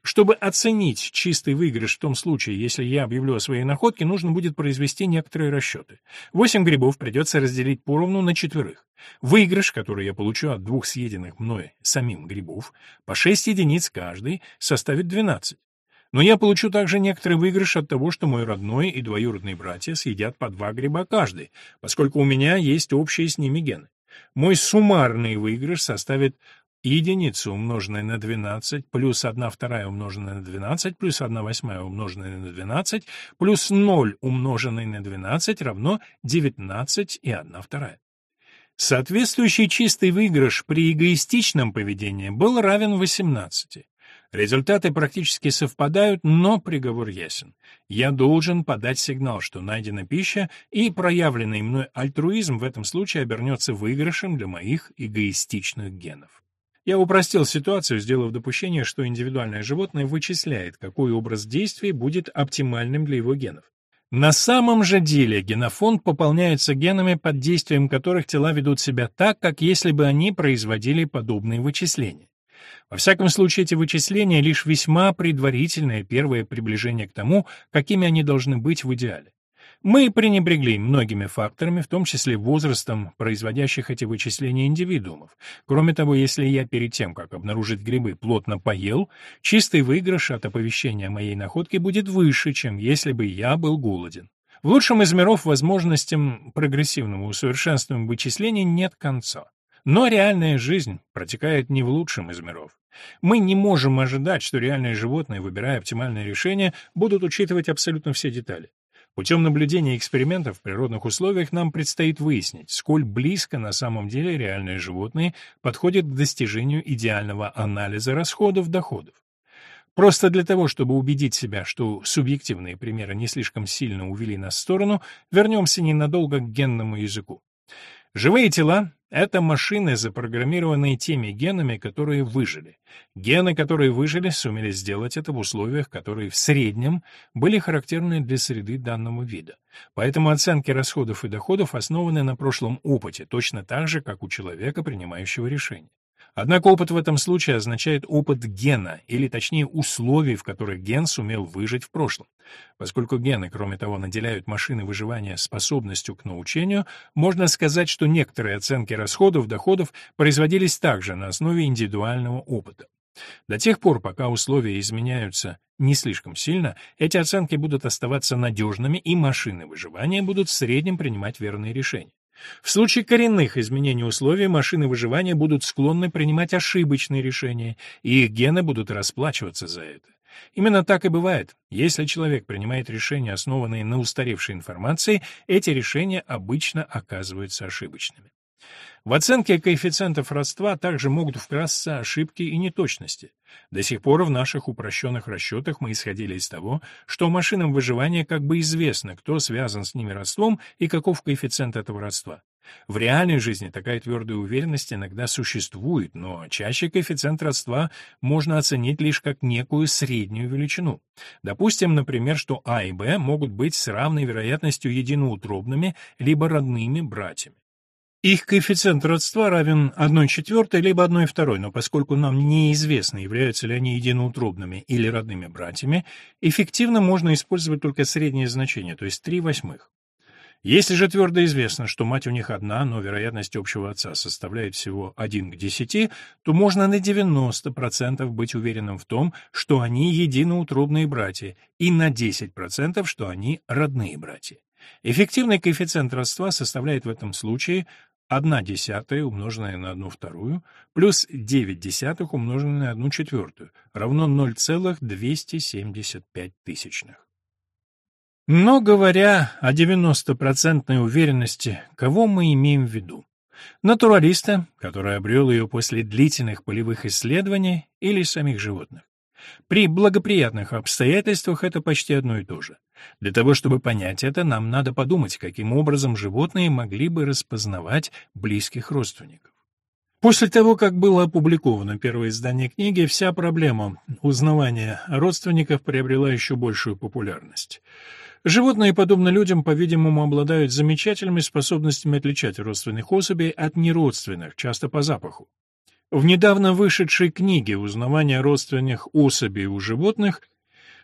Чтобы оценить чистый выигрыш в том случае, если я объявлю о своей находке, нужно будет произвести некоторые расчеты. Восемь грибов придется разделить поровну на четверых. Выигрыш, который я получу от двух съеденных мной самим грибов, по шесть единиц каждый, составит двенадцать. Но я получу также некоторый выигрыш от того, что мой родной и двоюродный братья съедят по два гриба каждый, поскольку у меня есть общие с ними гены. Мой суммарный выигрыш составит единица, умноженная на 12, плюс 1 вторая, умноженная на 12, плюс 1 восьмая, умноженная на 12, плюс 0, умноженное на 12, равно 19 и 1 вторая. Соответствующий чистый выигрыш при эгоистичном поведении был равен 18. Результаты практически совпадают, но приговор ясен. Я должен подать сигнал, что найдена пища, и проявленный мной альтруизм в этом случае обернется выигрышем для моих эгоистичных генов. Я упростил ситуацию, сделав допущение, что индивидуальное животное вычисляет, какой образ действий будет оптимальным для его генов. На самом же деле генофонд пополняется генами, под действием которых тела ведут себя так, как если бы они производили подобные вычисления. Во всяком случае, эти вычисления лишь весьма предварительное первое приближение к тому, какими они должны быть в идеале. Мы пренебрегли многими факторами, в том числе возрастом производящих эти вычисления индивидуумов. Кроме того, если я перед тем, как обнаружить грибы, плотно поел, чистый выигрыш от оповещения о моей находке будет выше, чем если бы я был голоден. В лучшем из миров возможностям прогрессивного усовершенствования вычислений нет конца. Но реальная жизнь протекает не в лучшем из миров. Мы не можем ожидать, что реальные животные, выбирая оптимальное решение, будут учитывать абсолютно все детали. Путем наблюдения экспериментов в природных условиях нам предстоит выяснить, сколь близко на самом деле реальные животные подходят к достижению идеального анализа расходов-доходов. Просто для того, чтобы убедить себя, что субъективные примеры не слишком сильно увели нас в сторону, вернемся ненадолго к генному языку. Живые тела Это машины, запрограммированные теми генами, которые выжили. Гены, которые выжили, сумели сделать это в условиях, которые в среднем были характерны для среды данного вида. Поэтому оценки расходов и доходов основаны на прошлом опыте, точно так же, как у человека, принимающего решения. Однако опыт в этом случае означает опыт гена, или точнее условий, в которых ген сумел выжить в прошлом. Поскольку гены, кроме того, наделяют машины выживания способностью к научению, можно сказать, что некоторые оценки расходов, доходов производились также на основе индивидуального опыта. До тех пор, пока условия изменяются не слишком сильно, эти оценки будут оставаться надежными, и машины выживания будут в среднем принимать верные решения. В случае коренных изменений условий машины выживания будут склонны принимать ошибочные решения, и их гены будут расплачиваться за это. Именно так и бывает. Если человек принимает решения, основанные на устаревшей информации, эти решения обычно оказываются ошибочными. В оценке коэффициентов родства также могут вкрасться ошибки и неточности. До сих пор в наших упрощенных расчетах мы исходили из того, что машинам выживания как бы известно, кто связан с ними родством и каков коэффициент этого родства. В реальной жизни такая твердая уверенность иногда существует, но чаще коэффициент родства можно оценить лишь как некую среднюю величину. Допустим, например, что А и Б могут быть с равной вероятностью единоутробными либо родными братьями. Их коэффициент родства равен 1 четвертой либо 1 второй, но поскольку нам неизвестно, являются ли они единоутробными или родными братьями, эффективно можно использовать только среднее значение, то есть 3 восьмых. Если же твердо известно, что мать у них одна, но вероятность общего отца составляет всего 1 к 10, то можно на 90% быть уверенным в том, что они единоутробные братья, и на 10%, что они родные братья. Эффективный коэффициент родства составляет в этом случае 1 десятая, умноженная на 1 вторую, плюс 9 десятых, умноженная на 1 четвертую, равно 0,275 тысячных. Но говоря о 90% уверенности, кого мы имеем в виду? Натуралиста, который обрел ее после длительных полевых исследований, или самих животных? При благоприятных обстоятельствах это почти одно и то же. Для того, чтобы понять это, нам надо подумать, каким образом животные могли бы распознавать близких родственников. После того, как было опубликовано первое издание книги, вся проблема узнавания родственников приобрела еще большую популярность. Животные, подобно людям, по-видимому, обладают замечательными способностями отличать родственных особей от неродственных, часто по запаху. В недавно вышедшей книге «Узнавание родственных особей у животных»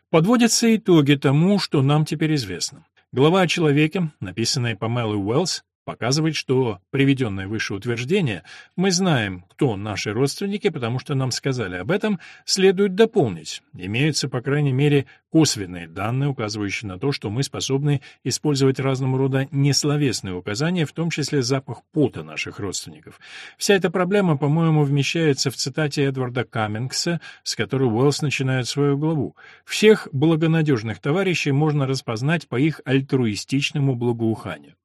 подводятся итоги тому, что нам теперь известно. Глава о человеке, написанная по Мэллой Уэллс, показывает, что приведенное выше утверждение «мы знаем, кто наши родственники, потому что нам сказали об этом», следует дополнить. Имеются, по крайней мере, косвенные данные, указывающие на то, что мы способны использовать разного рода несловесные указания, в том числе запах пота наших родственников. Вся эта проблема, по-моему, вмещается в цитате Эдварда Каммингса, с которой Уэллс начинает свою главу. «Всех благонадежных товарищей можно распознать по их альтруистичному благоуханию».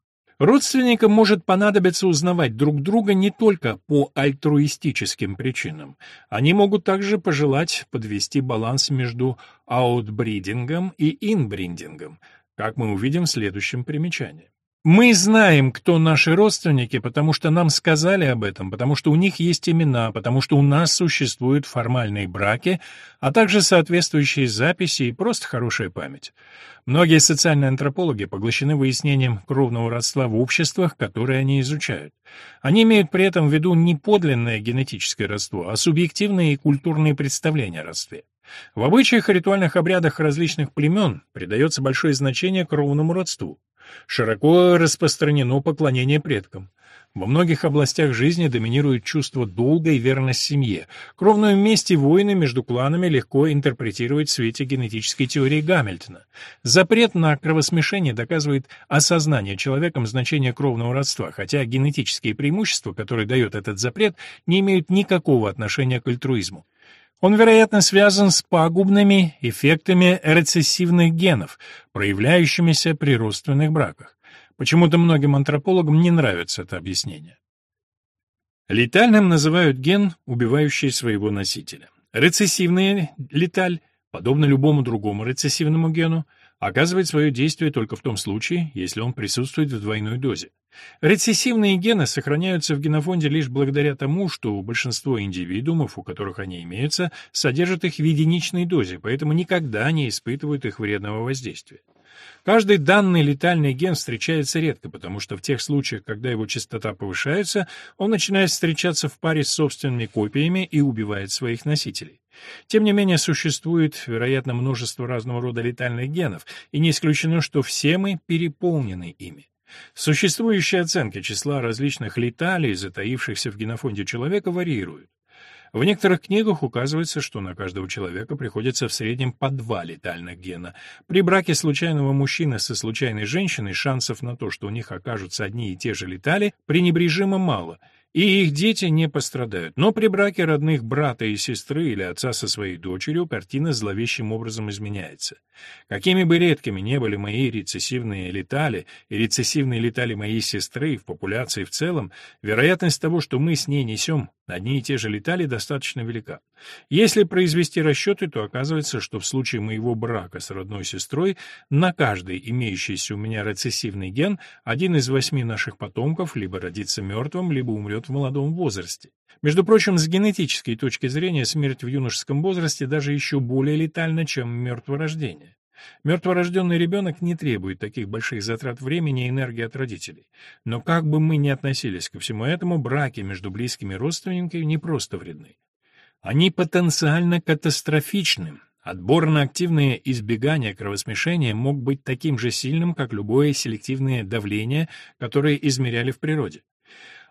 Родственникам может понадобиться узнавать друг друга не только по альтруистическим причинам. Они могут также пожелать подвести баланс между аутбридингом и инбриндингом, как мы увидим в следующем примечании. Мы знаем, кто наши родственники, потому что нам сказали об этом, потому что у них есть имена, потому что у нас существуют формальные браки, а также соответствующие записи и просто хорошая память. Многие социальные антропологи поглощены выяснением кровного родства в обществах, которые они изучают. Они имеют при этом в виду не подлинное генетическое родство, а субъективные и культурные представления о родстве. В обычаях и ритуальных обрядах различных племен придается большое значение кровному родству. Широко распространено поклонение предкам. Во многих областях жизни доминирует чувство долга и верность семье. Кровную месть и войны между кланами легко интерпретировать в свете генетической теории Гамильтона. Запрет на кровосмешение доказывает осознание человеком значения кровного родства, хотя генетические преимущества, которые дает этот запрет, не имеют никакого отношения к альтруизму. Он, вероятно, связан с пагубными эффектами рецессивных генов, проявляющимися при родственных браках. Почему-то многим антропологам не нравится это объяснение. Летальным называют ген, убивающий своего носителя. Рецессивный леталь, подобно любому другому рецессивному гену, оказывает свое действие только в том случае, если он присутствует в двойной дозе. Рецессивные гены сохраняются в генофонде лишь благодаря тому, что большинство индивидуумов, у которых они имеются, содержат их в единичной дозе, поэтому никогда не испытывают их вредного воздействия. Каждый данный летальный ген встречается редко, потому что в тех случаях, когда его частота повышается, он начинает встречаться в паре с собственными копиями и убивает своих носителей. Тем не менее, существует, вероятно, множество разного рода летальных генов, и не исключено, что все мы переполнены ими. Существующие оценки числа различных леталей, затаившихся в генофонде человека, варьируют. В некоторых книгах указывается, что на каждого человека приходится в среднем по два летальных гена. При браке случайного мужчины со случайной женщиной шансов на то, что у них окажутся одни и те же летали, пренебрежимо мало – и их дети не пострадают. Но при браке родных брата и сестры или отца со своей дочерью картина зловещим образом изменяется. Какими бы редкими не были мои рецессивные летали и рецессивные летали моей сестры в популяции в целом, вероятность того, что мы с ней несем одни и те же летали, достаточно велика. Если произвести расчеты, то оказывается, что в случае моего брака с родной сестрой на каждый имеющийся у меня рецессивный ген один из восьми наших потомков либо родится мертвым, либо умрет в молодом возрасте. Между прочим, с генетической точки зрения смерть в юношеском возрасте даже еще более летальна, чем мертворождение. Мертворожденный ребенок не требует таких больших затрат времени и энергии от родителей. Но как бы мы ни относились ко всему этому, браки между близкими родственниками не просто вредны. Они потенциально катастрофичны. Отбор на активное избегание кровосмешения мог быть таким же сильным, как любое селективное давление, которое измеряли в природе.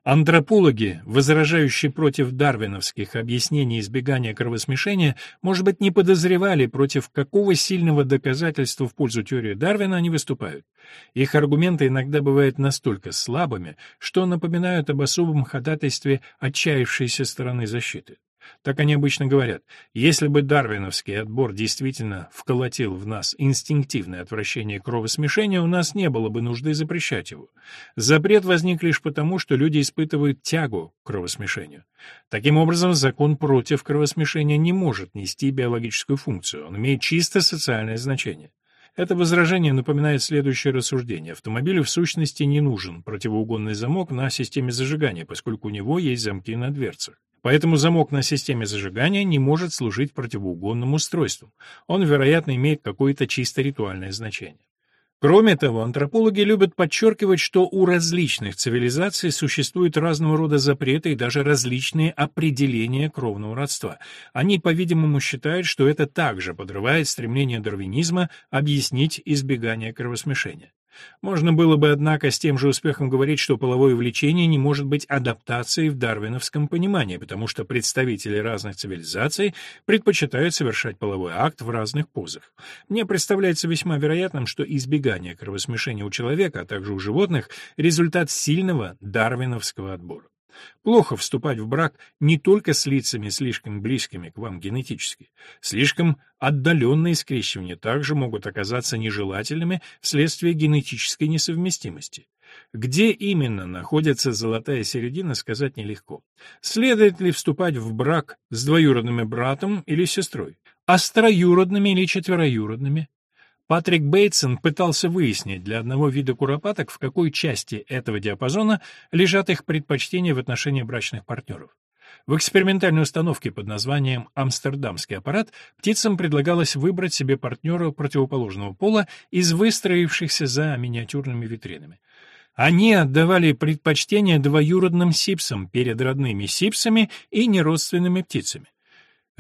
Антропологи, возражающие против дарвиновских объяснений избегания кровосмешения, может быть, не подозревали, против какого сильного доказательства в пользу теории Дарвина они выступают. Их аргументы иногда бывают настолько слабыми, что напоминают об особом ходатайстве отчаявшейся стороны защиты. Так они обычно говорят. Если бы дарвиновский отбор действительно вколотил в нас инстинктивное отвращение к кровосмешению, у нас не было бы нужды запрещать его. Запрет возник лишь потому, что люди испытывают тягу к кровосмешению. Таким образом, закон против кровосмешения не может нести биологическую функцию, он имеет чисто социальное значение. Это возражение напоминает следующее рассуждение. Автомобилю в сущности не нужен противоугонный замок на системе зажигания, поскольку у него есть замки на дверцах. Поэтому замок на системе зажигания не может служить противоугонным устройством. Он, вероятно, имеет какое-то чисто ритуальное значение. Кроме того, антропологи любят подчеркивать, что у различных цивилизаций существуют разного рода запреты и даже различные определения кровного родства. Они, по-видимому, считают, что это также подрывает стремление дарвинизма объяснить избегание кровосмешения. Можно было бы, однако, с тем же успехом говорить, что половое влечение не может быть адаптацией в дарвиновском понимании, потому что представители разных цивилизаций предпочитают совершать половой акт в разных позах. Мне представляется весьма вероятным, что избегание кровосмешения у человека, а также у животных – результат сильного дарвиновского отбора. Плохо вступать в брак не только с лицами, слишком близкими к вам генетически. Слишком отдаленные скрещивания также могут оказаться нежелательными вследствие генетической несовместимости. Где именно находится золотая середина, сказать нелегко. Следует ли вступать в брак с двоюродным братом или сестрой? А с троюродными или четвероюродными? Патрик Бейтсон пытался выяснить для одного вида куропаток, в какой части этого диапазона лежат их предпочтения в отношении брачных партнеров. В экспериментальной установке под названием «Амстердамский аппарат» птицам предлагалось выбрать себе партнера противоположного пола из выстроившихся за миниатюрными витринами. Они отдавали предпочтение двоюродным сипсам перед родными сипсами и неродственными птицами.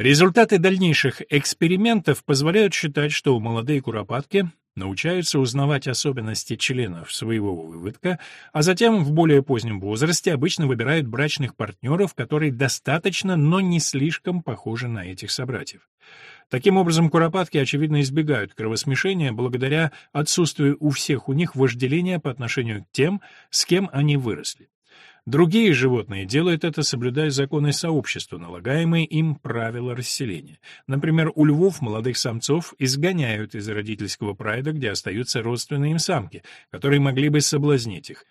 Результаты дальнейших экспериментов позволяют считать, что молодые куропатки научаются узнавать особенности членов своего выводка, а затем в более позднем возрасте обычно выбирают брачных партнеров, которые достаточно, но не слишком похожи на этих собратьев. Таким образом, куропатки, очевидно, избегают кровосмешения благодаря отсутствию у всех у них вожделения по отношению к тем, с кем они выросли. Другие животные делают это, соблюдая законы сообщества, налагаемые им правила расселения. Например, у львов молодых самцов изгоняют из родительского прайда, где остаются родственные им самки, которые могли бы соблазнить их.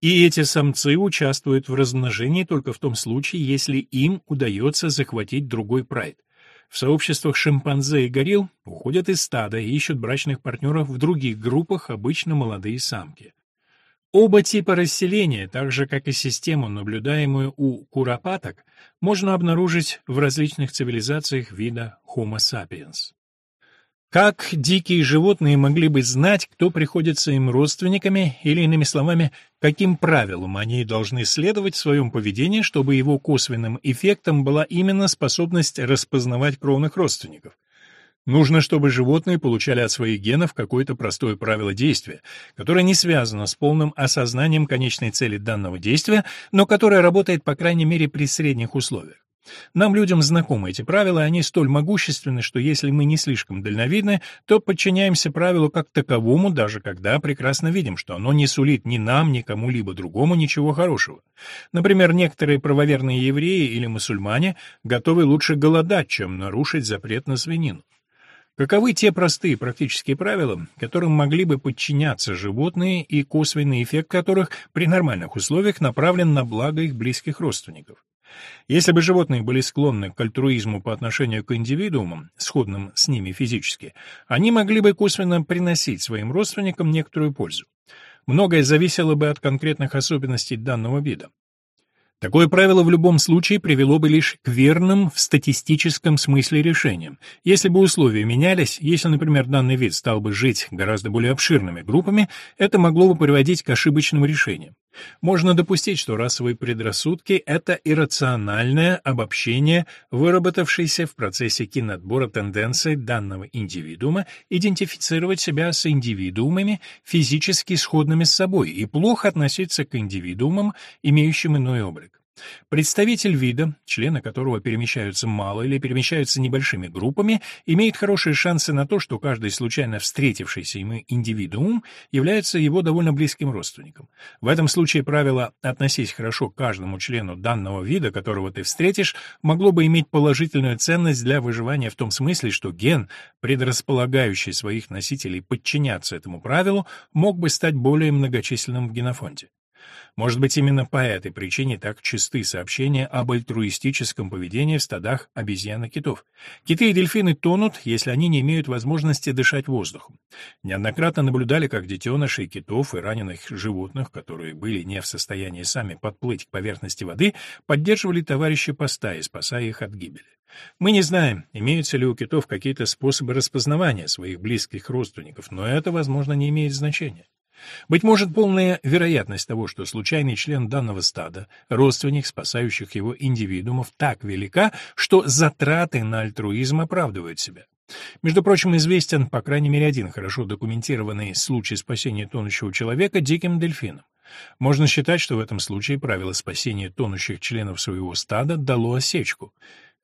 И эти самцы участвуют в размножении только в том случае, если им удается захватить другой прайд. В сообществах шимпанзе и горилл уходят из стада и ищут брачных партнеров в других группах, обычно молодые самки. Оба типа расселения, так же как и систему, наблюдаемую у куропаток, можно обнаружить в различных цивилизациях вида Homo sapiens. Как дикие животные могли бы знать, кто приходится им родственниками, или, иными словами, каким правилам они должны следовать в своем поведении, чтобы его косвенным эффектом была именно способность распознавать кровных родственников? Нужно, чтобы животные получали от своих генов какое-то простое правило действия, которое не связано с полным осознанием конечной цели данного действия, но которое работает, по крайней мере, при средних условиях. Нам, людям, знакомы эти правила, они столь могущественны, что если мы не слишком дальновидны, то подчиняемся правилу как таковому, даже когда прекрасно видим, что оно не сулит ни нам, ни кому-либо другому ничего хорошего. Например, некоторые правоверные евреи или мусульмане готовы лучше голодать, чем нарушить запрет на свинину. Каковы те простые практические правила, которым могли бы подчиняться животные и косвенный эффект которых при нормальных условиях направлен на благо их близких родственников? Если бы животные были склонны к альтруизму по отношению к индивидуумам, сходным с ними физически, они могли бы косвенно приносить своим родственникам некоторую пользу. Многое зависело бы от конкретных особенностей данного вида. Такое правило в любом случае привело бы лишь к верным в статистическом смысле решениям. Если бы условия менялись, если, например, данный вид стал бы жить гораздо более обширными группами, это могло бы приводить к ошибочным решениям. Можно допустить, что расовые предрассудки — это иррациональное обобщение, выработавшееся в процессе киноотбора тенденции данного индивидуума идентифицировать себя с индивидуумами, физически сходными с собой, и плохо относиться к индивидуумам, имеющим иной облик. Представитель вида, члены которого перемещаются мало или перемещаются небольшими группами, имеет хорошие шансы на то, что каждый случайно встретившийся ему индивидуум является его довольно близким родственником. В этом случае правило «относись хорошо к каждому члену данного вида, которого ты встретишь», могло бы иметь положительную ценность для выживания в том смысле, что ген, предрасполагающий своих носителей подчиняться этому правилу, мог бы стать более многочисленным в генофонде. Может быть, именно по этой причине так чисты сообщения об альтруистическом поведении в стадах обезьян и китов. Киты и дельфины тонут, если они не имеют возможности дышать воздухом. Неоднократно наблюдали, как детенышей китов и раненых животных, которые были не в состоянии сами подплыть к поверхности воды, поддерживали товарищи по стае, спасая их от гибели. Мы не знаем, имеются ли у китов какие-то способы распознавания своих близких родственников, но это, возможно, не имеет значения. Быть может, полная вероятность того, что случайный член данного стада, родственник спасающих его индивидуумов, так велика, что затраты на альтруизм оправдывают себя. Между прочим, известен, по крайней мере, один хорошо документированный случай спасения тонущего человека диким дельфином. Можно считать, что в этом случае правило спасения тонущих членов своего стада дало осечку.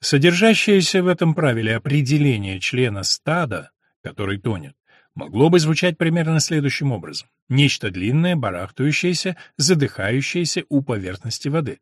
Содержащееся в этом правиле определение члена стада, который тонет, могло бы звучать примерно следующим образом. Нечто длинное, барахтающееся, задыхающееся у поверхности воды.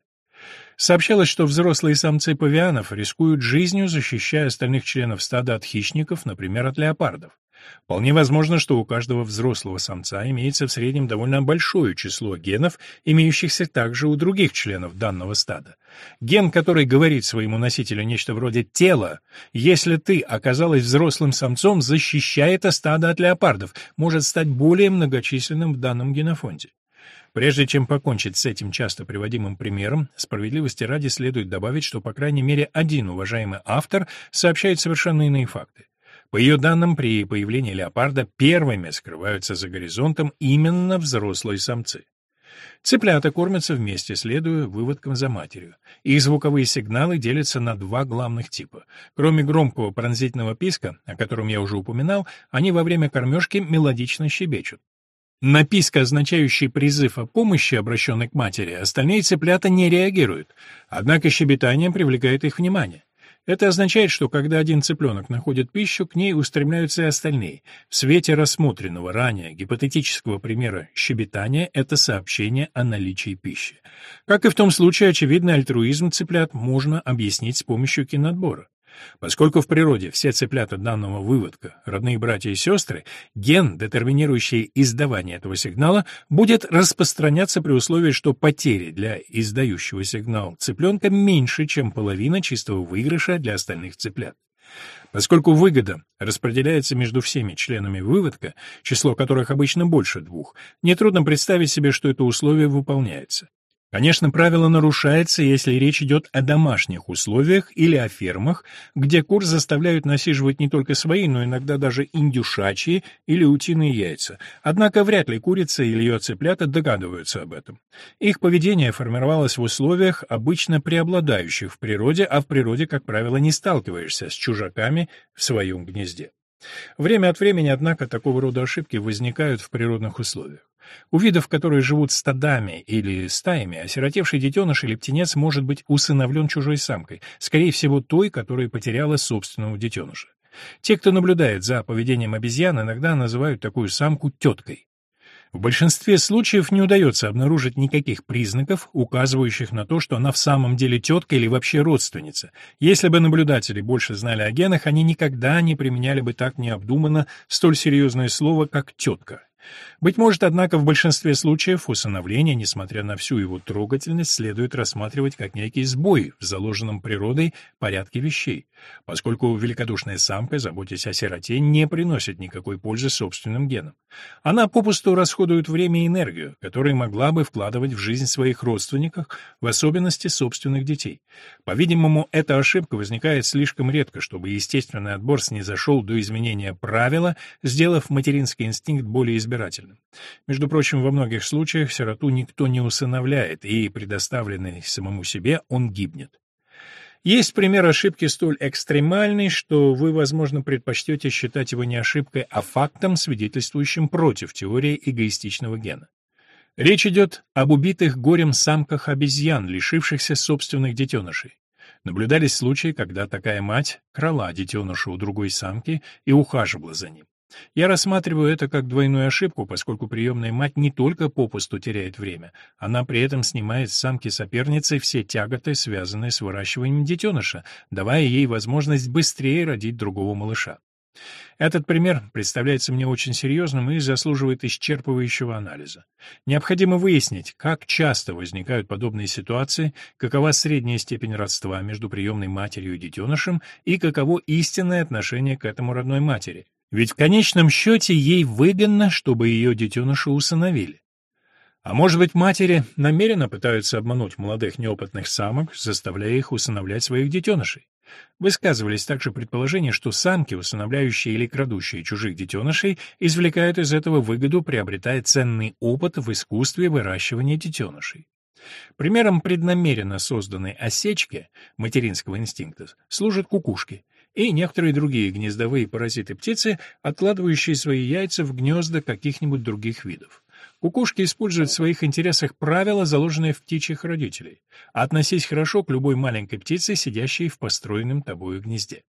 Сообщалось, что взрослые самцы павианов рискуют жизнью, защищая остальных членов стада от хищников, например, от леопардов. Вполне возможно, что у каждого взрослого самца имеется в среднем довольно большое число генов, имеющихся также у других членов данного стада. Ген, который говорит своему носителю нечто вроде «тела», если ты оказалась взрослым самцом, защищает стадо от леопардов, может стать более многочисленным в данном генофонде. Прежде чем покончить с этим часто приводимым примером, справедливости ради следует добавить, что по крайней мере один уважаемый автор сообщает совершенно иные факты. По ее данным, при появлении леопарда первыми скрываются за горизонтом именно взрослые самцы. Цыплята кормятся вместе, следуя выводкам за матерью. Их звуковые сигналы делятся на два главных типа. Кроме громкого пронзительного писка, о котором я уже упоминал, они во время кормежки мелодично щебечут. На писк, означающий призыв о помощи, обращенный к матери, остальные цыплята не реагируют, однако щебетание привлекает их внимание. Это означает, что когда один цыпленок находит пищу, к ней устремляются и остальные. В свете рассмотренного ранее гипотетического примера щебетания это сообщение о наличии пищи. Как и в том случае, очевидный альтруизм цыплят можно объяснить с помощью киноотбора. Поскольку в природе все цыплята данного выводка — родные братья и сестры, ген, детерминирующий издавание этого сигнала, будет распространяться при условии, что потери для издающего сигнал цыпленка меньше, чем половина чистого выигрыша для остальных цыплят. Поскольку выгода распределяется между всеми членами выводка, число которых обычно больше двух, нетрудно представить себе, что это условие выполняется. Конечно, правило нарушается, если речь идет о домашних условиях или о фермах, где кур заставляют насиживать не только свои, но иногда даже индюшачьи или утиные яйца. Однако вряд ли курица или ее цыплята догадываются об этом. Их поведение формировалось в условиях, обычно преобладающих в природе, а в природе, как правило, не сталкиваешься с чужаками в своем гнезде. Время от времени, однако, такого рода ошибки возникают в природных условиях. У видов, которые живут стадами или стаями, осиротевший детеныш или птенец может быть усыновлен чужой самкой, скорее всего той, которая потеряла собственного детеныша. Те, кто наблюдает за поведением обезьян, иногда называют такую самку теткой. В большинстве случаев не удается обнаружить никаких признаков, указывающих на то, что она в самом деле тетка или вообще родственница. Если бы наблюдатели больше знали о генах, они никогда не применяли бы так необдуманно столь серьезное слово, как «тетка». Быть может, однако, в большинстве случаев усыновление, несмотря на всю его трогательность, следует рассматривать как некий сбой в заложенном природой порядке вещей, поскольку великодушная самка, заботясь о сироте, не приносит никакой пользы собственным генам. Она попусту расходует время и энергию, которые могла бы вкладывать в жизнь своих родственников, в особенности собственных детей. По-видимому, эта ошибка возникает слишком редко, чтобы естественный отбор снизошел до изменения правила, сделав материнский инстинкт более избирательным избирательным. Между прочим, во многих случаях сироту никто не усыновляет, и, предоставленный самому себе, он гибнет. Есть пример ошибки столь экстремальный, что вы, возможно, предпочтете считать его не ошибкой, а фактом, свидетельствующим против теории эгоистичного гена. Речь идет об убитых горем самках обезьян, лишившихся собственных детенышей. Наблюдались случаи, когда такая мать крала детеныша у другой самки и ухаживала за ним. Я рассматриваю это как двойную ошибку, поскольку приемная мать не только попусту теряет время, она при этом снимает с самки-соперницы все тяготы, связанные с выращиванием детеныша, давая ей возможность быстрее родить другого малыша. Этот пример представляется мне очень серьезным и заслуживает исчерпывающего анализа. Необходимо выяснить, как часто возникают подобные ситуации, какова средняя степень родства между приемной матерью и детенышем и каково истинное отношение к этому родной матери. Ведь в конечном счете ей выгодно, чтобы ее детеныша усыновили. А может быть, матери намеренно пытаются обмануть молодых неопытных самок, заставляя их усыновлять своих детенышей. Высказывались также предположения, что самки, усыновляющие или крадущие чужих детенышей, извлекают из этого выгоду, приобретая ценный опыт в искусстве выращивания детенышей. Примером преднамеренно созданной осечки материнского инстинкта служат кукушки, и некоторые другие гнездовые паразиты птицы, откладывающие свои яйца в гнезда каких-нибудь других видов. Кукушки используют в своих интересах правила, заложенные в птичьих родителей. Относись хорошо к любой маленькой птице, сидящей в построенном тобою гнезде.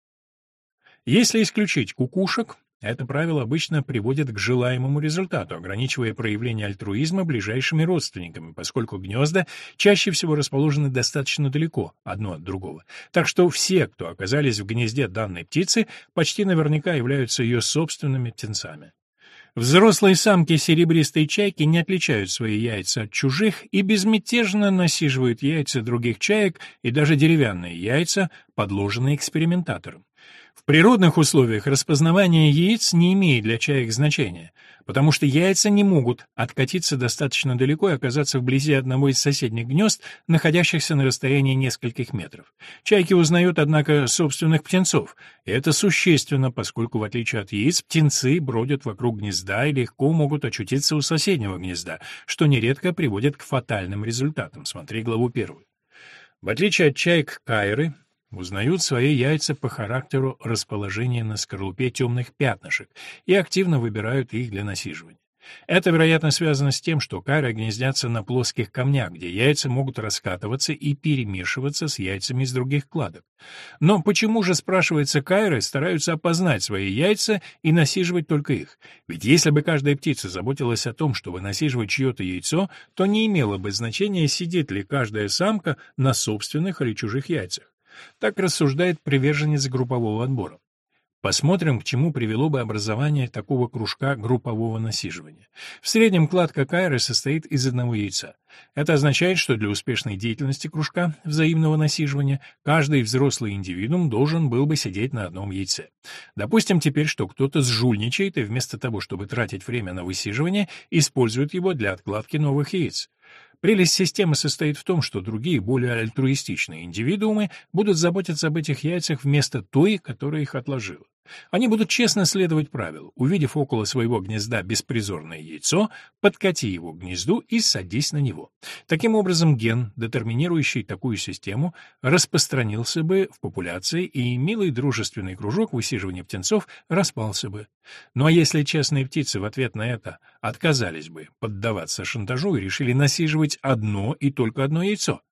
Если исключить кукушек, это правило обычно приводит к желаемому результату, ограничивая проявление альтруизма ближайшими родственниками, поскольку гнезда чаще всего расположены достаточно далеко одно от другого. Так что все, кто оказались в гнезде данной птицы, почти наверняка являются ее собственными птенцами. Взрослые самки серебристой чайки не отличают свои яйца от чужих и безмятежно насиживают яйца других чаек и даже деревянные яйца, подложенные экспериментатором. В природных условиях распознавание яиц не имеет для чаек значения, потому что яйца не могут откатиться достаточно далеко и оказаться вблизи одного из соседних гнезд, находящихся на расстоянии нескольких метров. Чайки узнают, однако, собственных птенцов, и это существенно, поскольку, в отличие от яиц, птенцы бродят вокруг гнезда и легко могут очутиться у соседнего гнезда, что нередко приводит к фатальным результатам. Смотри главу первую. В отличие от чаек кайры, Узнают свои яйца по характеру расположения на скорлупе темных пятнышек и активно выбирают их для насиживания. Это, вероятно, связано с тем, что кары гнездятся на плоских камнях, где яйца могут раскатываться и перемешиваться с яйцами из других кладок. Но почему же, спрашивается, кайры стараются опознать свои яйца и насиживать только их? Ведь если бы каждая птица заботилась о том, чтобы насиживать чье-то яйцо, то не имело бы значения, сидит ли каждая самка на собственных или чужих яйцах. Так рассуждает приверженец группового отбора. Посмотрим, к чему привело бы образование такого кружка группового насиживания. В среднем кладка кайры состоит из одного яйца. Это означает, что для успешной деятельности кружка взаимного насиживания каждый взрослый индивидуум должен был бы сидеть на одном яйце. Допустим теперь, что кто-то сжульничает и вместо того, чтобы тратить время на высиживание, использует его для откладки новых яиц. Прелесть системы состоит в том, что другие, более альтруистичные индивидуумы будут заботиться об этих яйцах вместо той, которая их отложила. Они будут честно следовать правилу. Увидев около своего гнезда беспризорное яйцо, подкати его к гнезду и садись на него. Таким образом, ген, детерминирующий такую систему, распространился бы в популяции, и милый дружественный кружок высиживания птенцов распался бы. Ну а если честные птицы в ответ на это отказались бы поддаваться шантажу и решили насиживать одно и только одно яйцо,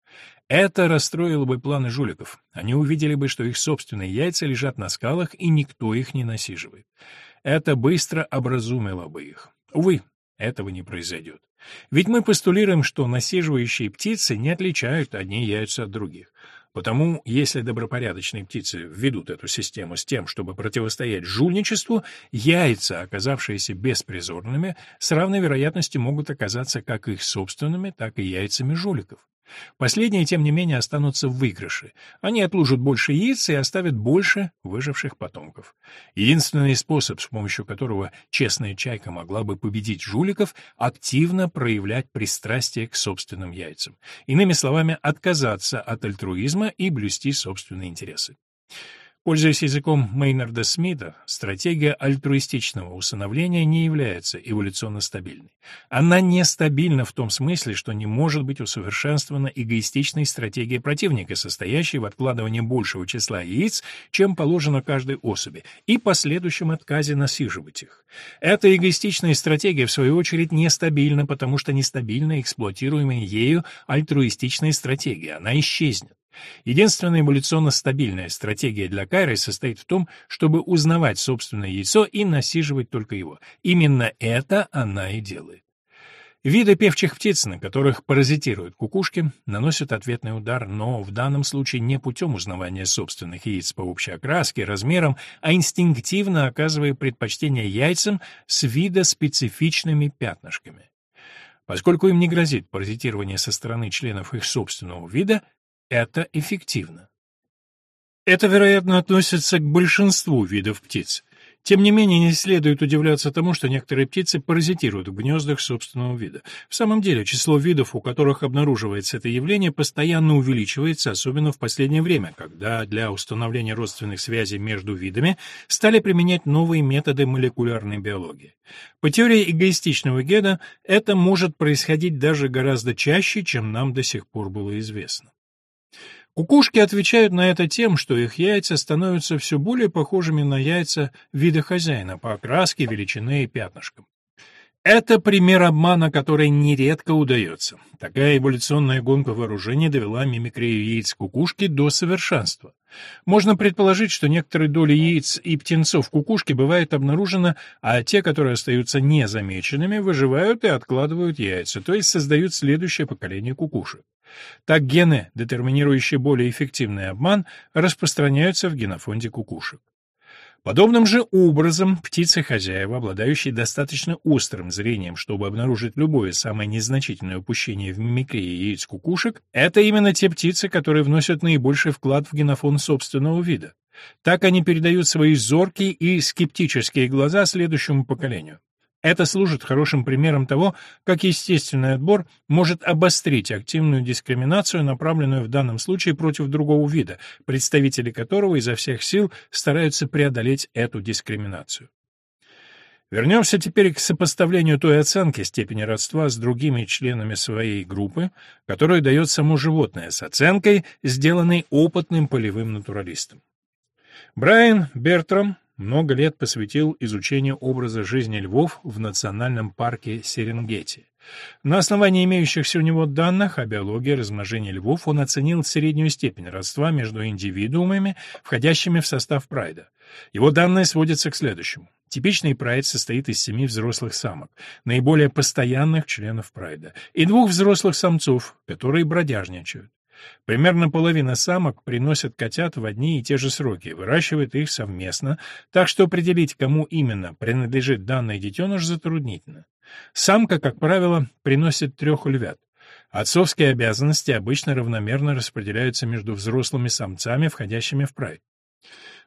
это расстроило бы планы жуликов. Они увидели бы, что их собственные яйца лежат на скалах, и никто их не насиживает. Это быстро образумило бы их. Увы, этого не произойдет. Ведь мы постулируем, что насиживающие птицы не отличают одни яйца от других. Потому, если добропорядочные птицы введут эту систему с тем, чтобы противостоять жульничеству, яйца, оказавшиеся беспризорными, с равной вероятностью могут оказаться как их собственными, так и яйцами жуликов. Последние, тем не менее, останутся в выигрыше. Они отложат больше яиц и оставят больше выживших потомков. Единственный способ, с помощью которого честная чайка могла бы победить жуликов, активно проявлять пристрастие к собственным яйцам. Иными словами, отказаться от альтруизма и блюсти собственные интересы. Пользуясь языком Мейнарда Смита, стратегия альтруистичного усыновления не является эволюционно стабильной. Она нестабильна в том смысле, что не может быть усовершенствована эгоистичной стратегией противника, состоящей в откладывании большего числа яиц, чем положено каждой особи, и последующем отказе насиживать их. Эта эгоистичная стратегия, в свою очередь, нестабильна, потому что нестабильна эксплуатируемая ею альтруистичная стратегия, она исчезнет. Единственная эволюционно стабильная стратегия для Кайры состоит в том, чтобы узнавать собственное яйцо и насиживать только его. Именно это она и делает. Виды певчих птиц, на которых паразитируют кукушки, наносят ответный удар, но в данном случае не путем узнавания собственных яиц по общей окраске, размерам, а инстинктивно оказывая предпочтение яйцам с видоспецифичными пятнышками. Поскольку им не грозит паразитирование со стороны членов их собственного вида, это эффективно. Это, вероятно, относится к большинству видов птиц. Тем не менее, не следует удивляться тому, что некоторые птицы паразитируют в гнездах собственного вида. В самом деле, число видов, у которых обнаруживается это явление, постоянно увеличивается, особенно в последнее время, когда для установления родственных связей между видами стали применять новые методы молекулярной биологии. По теории эгоистичного гена, это может происходить даже гораздо чаще, чем нам до сих пор было известно. Кукушки отвечают на это тем, что их яйца становятся все более похожими на яйца вида хозяина по окраске, величине и пятнышкам. Это пример обмана, который нередко удается. Такая эволюционная гонка вооружений довела мимикрию яиц кукушки до совершенства. Можно предположить, что некоторые доли яиц и птенцов кукушки бывает обнаружено, а те, которые остаются незамеченными, выживают и откладывают яйца, то есть создают следующее поколение кукушек. Так гены, детерминирующие более эффективный обман, распространяются в генофонде кукушек. Подобным же образом птицы-хозяева, обладающие достаточно острым зрением, чтобы обнаружить любое самое незначительное упущение в мимикрии яиц кукушек, это именно те птицы, которые вносят наибольший вклад в генофон собственного вида. Так они передают свои зоркие и скептические глаза следующему поколению. Это служит хорошим примером того, как естественный отбор может обострить активную дискриминацию, направленную в данном случае против другого вида, представители которого изо всех сил стараются преодолеть эту дискриминацию. Вернемся теперь к сопоставлению той оценки степени родства с другими членами своей группы, которую дает само животное, с оценкой, сделанной опытным полевым натуралистом. Брайан Бертрам много лет посвятил изучению образа жизни львов в национальном парке Серенгети. На основании имеющихся у него данных о биологии размножения львов он оценил среднюю степень родства между индивидуумами, входящими в состав прайда. Его данные сводятся к следующему. Типичный прайд состоит из семи взрослых самок, наиболее постоянных членов прайда, и двух взрослых самцов, которые бродяжничают. Примерно половина самок приносят котят в одни и те же сроки, выращивают их совместно, так что определить, кому именно принадлежит данный детеныш, затруднительно. Самка, как правило, приносит трех львят. Отцовские обязанности обычно равномерно распределяются между взрослыми самцами, входящими в прайд.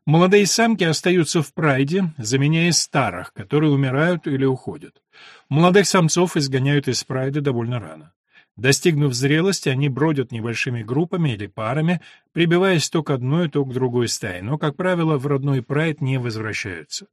Молодые самки остаются в прайде, заменяя старых, которые умирают или уходят. Молодых самцов изгоняют из прайда довольно рано. Достигнув зрелости, они бродят небольшими группами или парами, прибиваясь то к одной, то к другой стае, но, как правило, в родной прайд не возвращаются.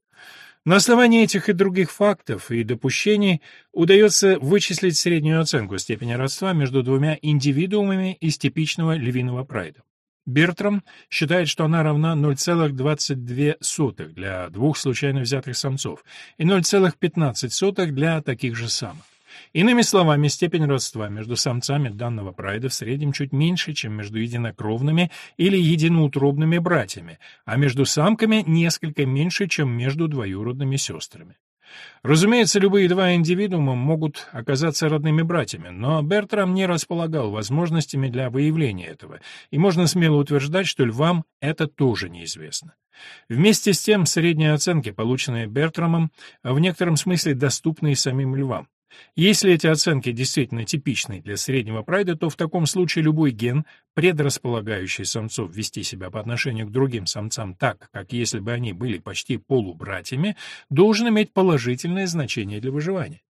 На основании этих и других фактов и допущений удается вычислить среднюю оценку степени родства между двумя индивидуумами из типичного львиного прайда. Бертрам считает, что она равна 0,22 для двух случайно взятых самцов и 0,15 для таких же самок. Иными словами, степень родства между самцами данного прайда в среднем чуть меньше, чем между единокровными или единоутробными братьями, а между самками несколько меньше, чем между двоюродными сестрами. Разумеется, любые два индивидуума могут оказаться родными братьями, но Бертрам не располагал возможностями для выявления этого, и можно смело утверждать, что львам это тоже неизвестно. Вместе с тем, средние оценки, полученные Бертрамом, в некотором смысле доступны и самим львам. Если эти оценки действительно типичны для среднего прайда, то в таком случае любой ген, предрасполагающий самцов вести себя по отношению к другим самцам так, как если бы они были почти полубратьями, должен иметь положительное значение для выживания.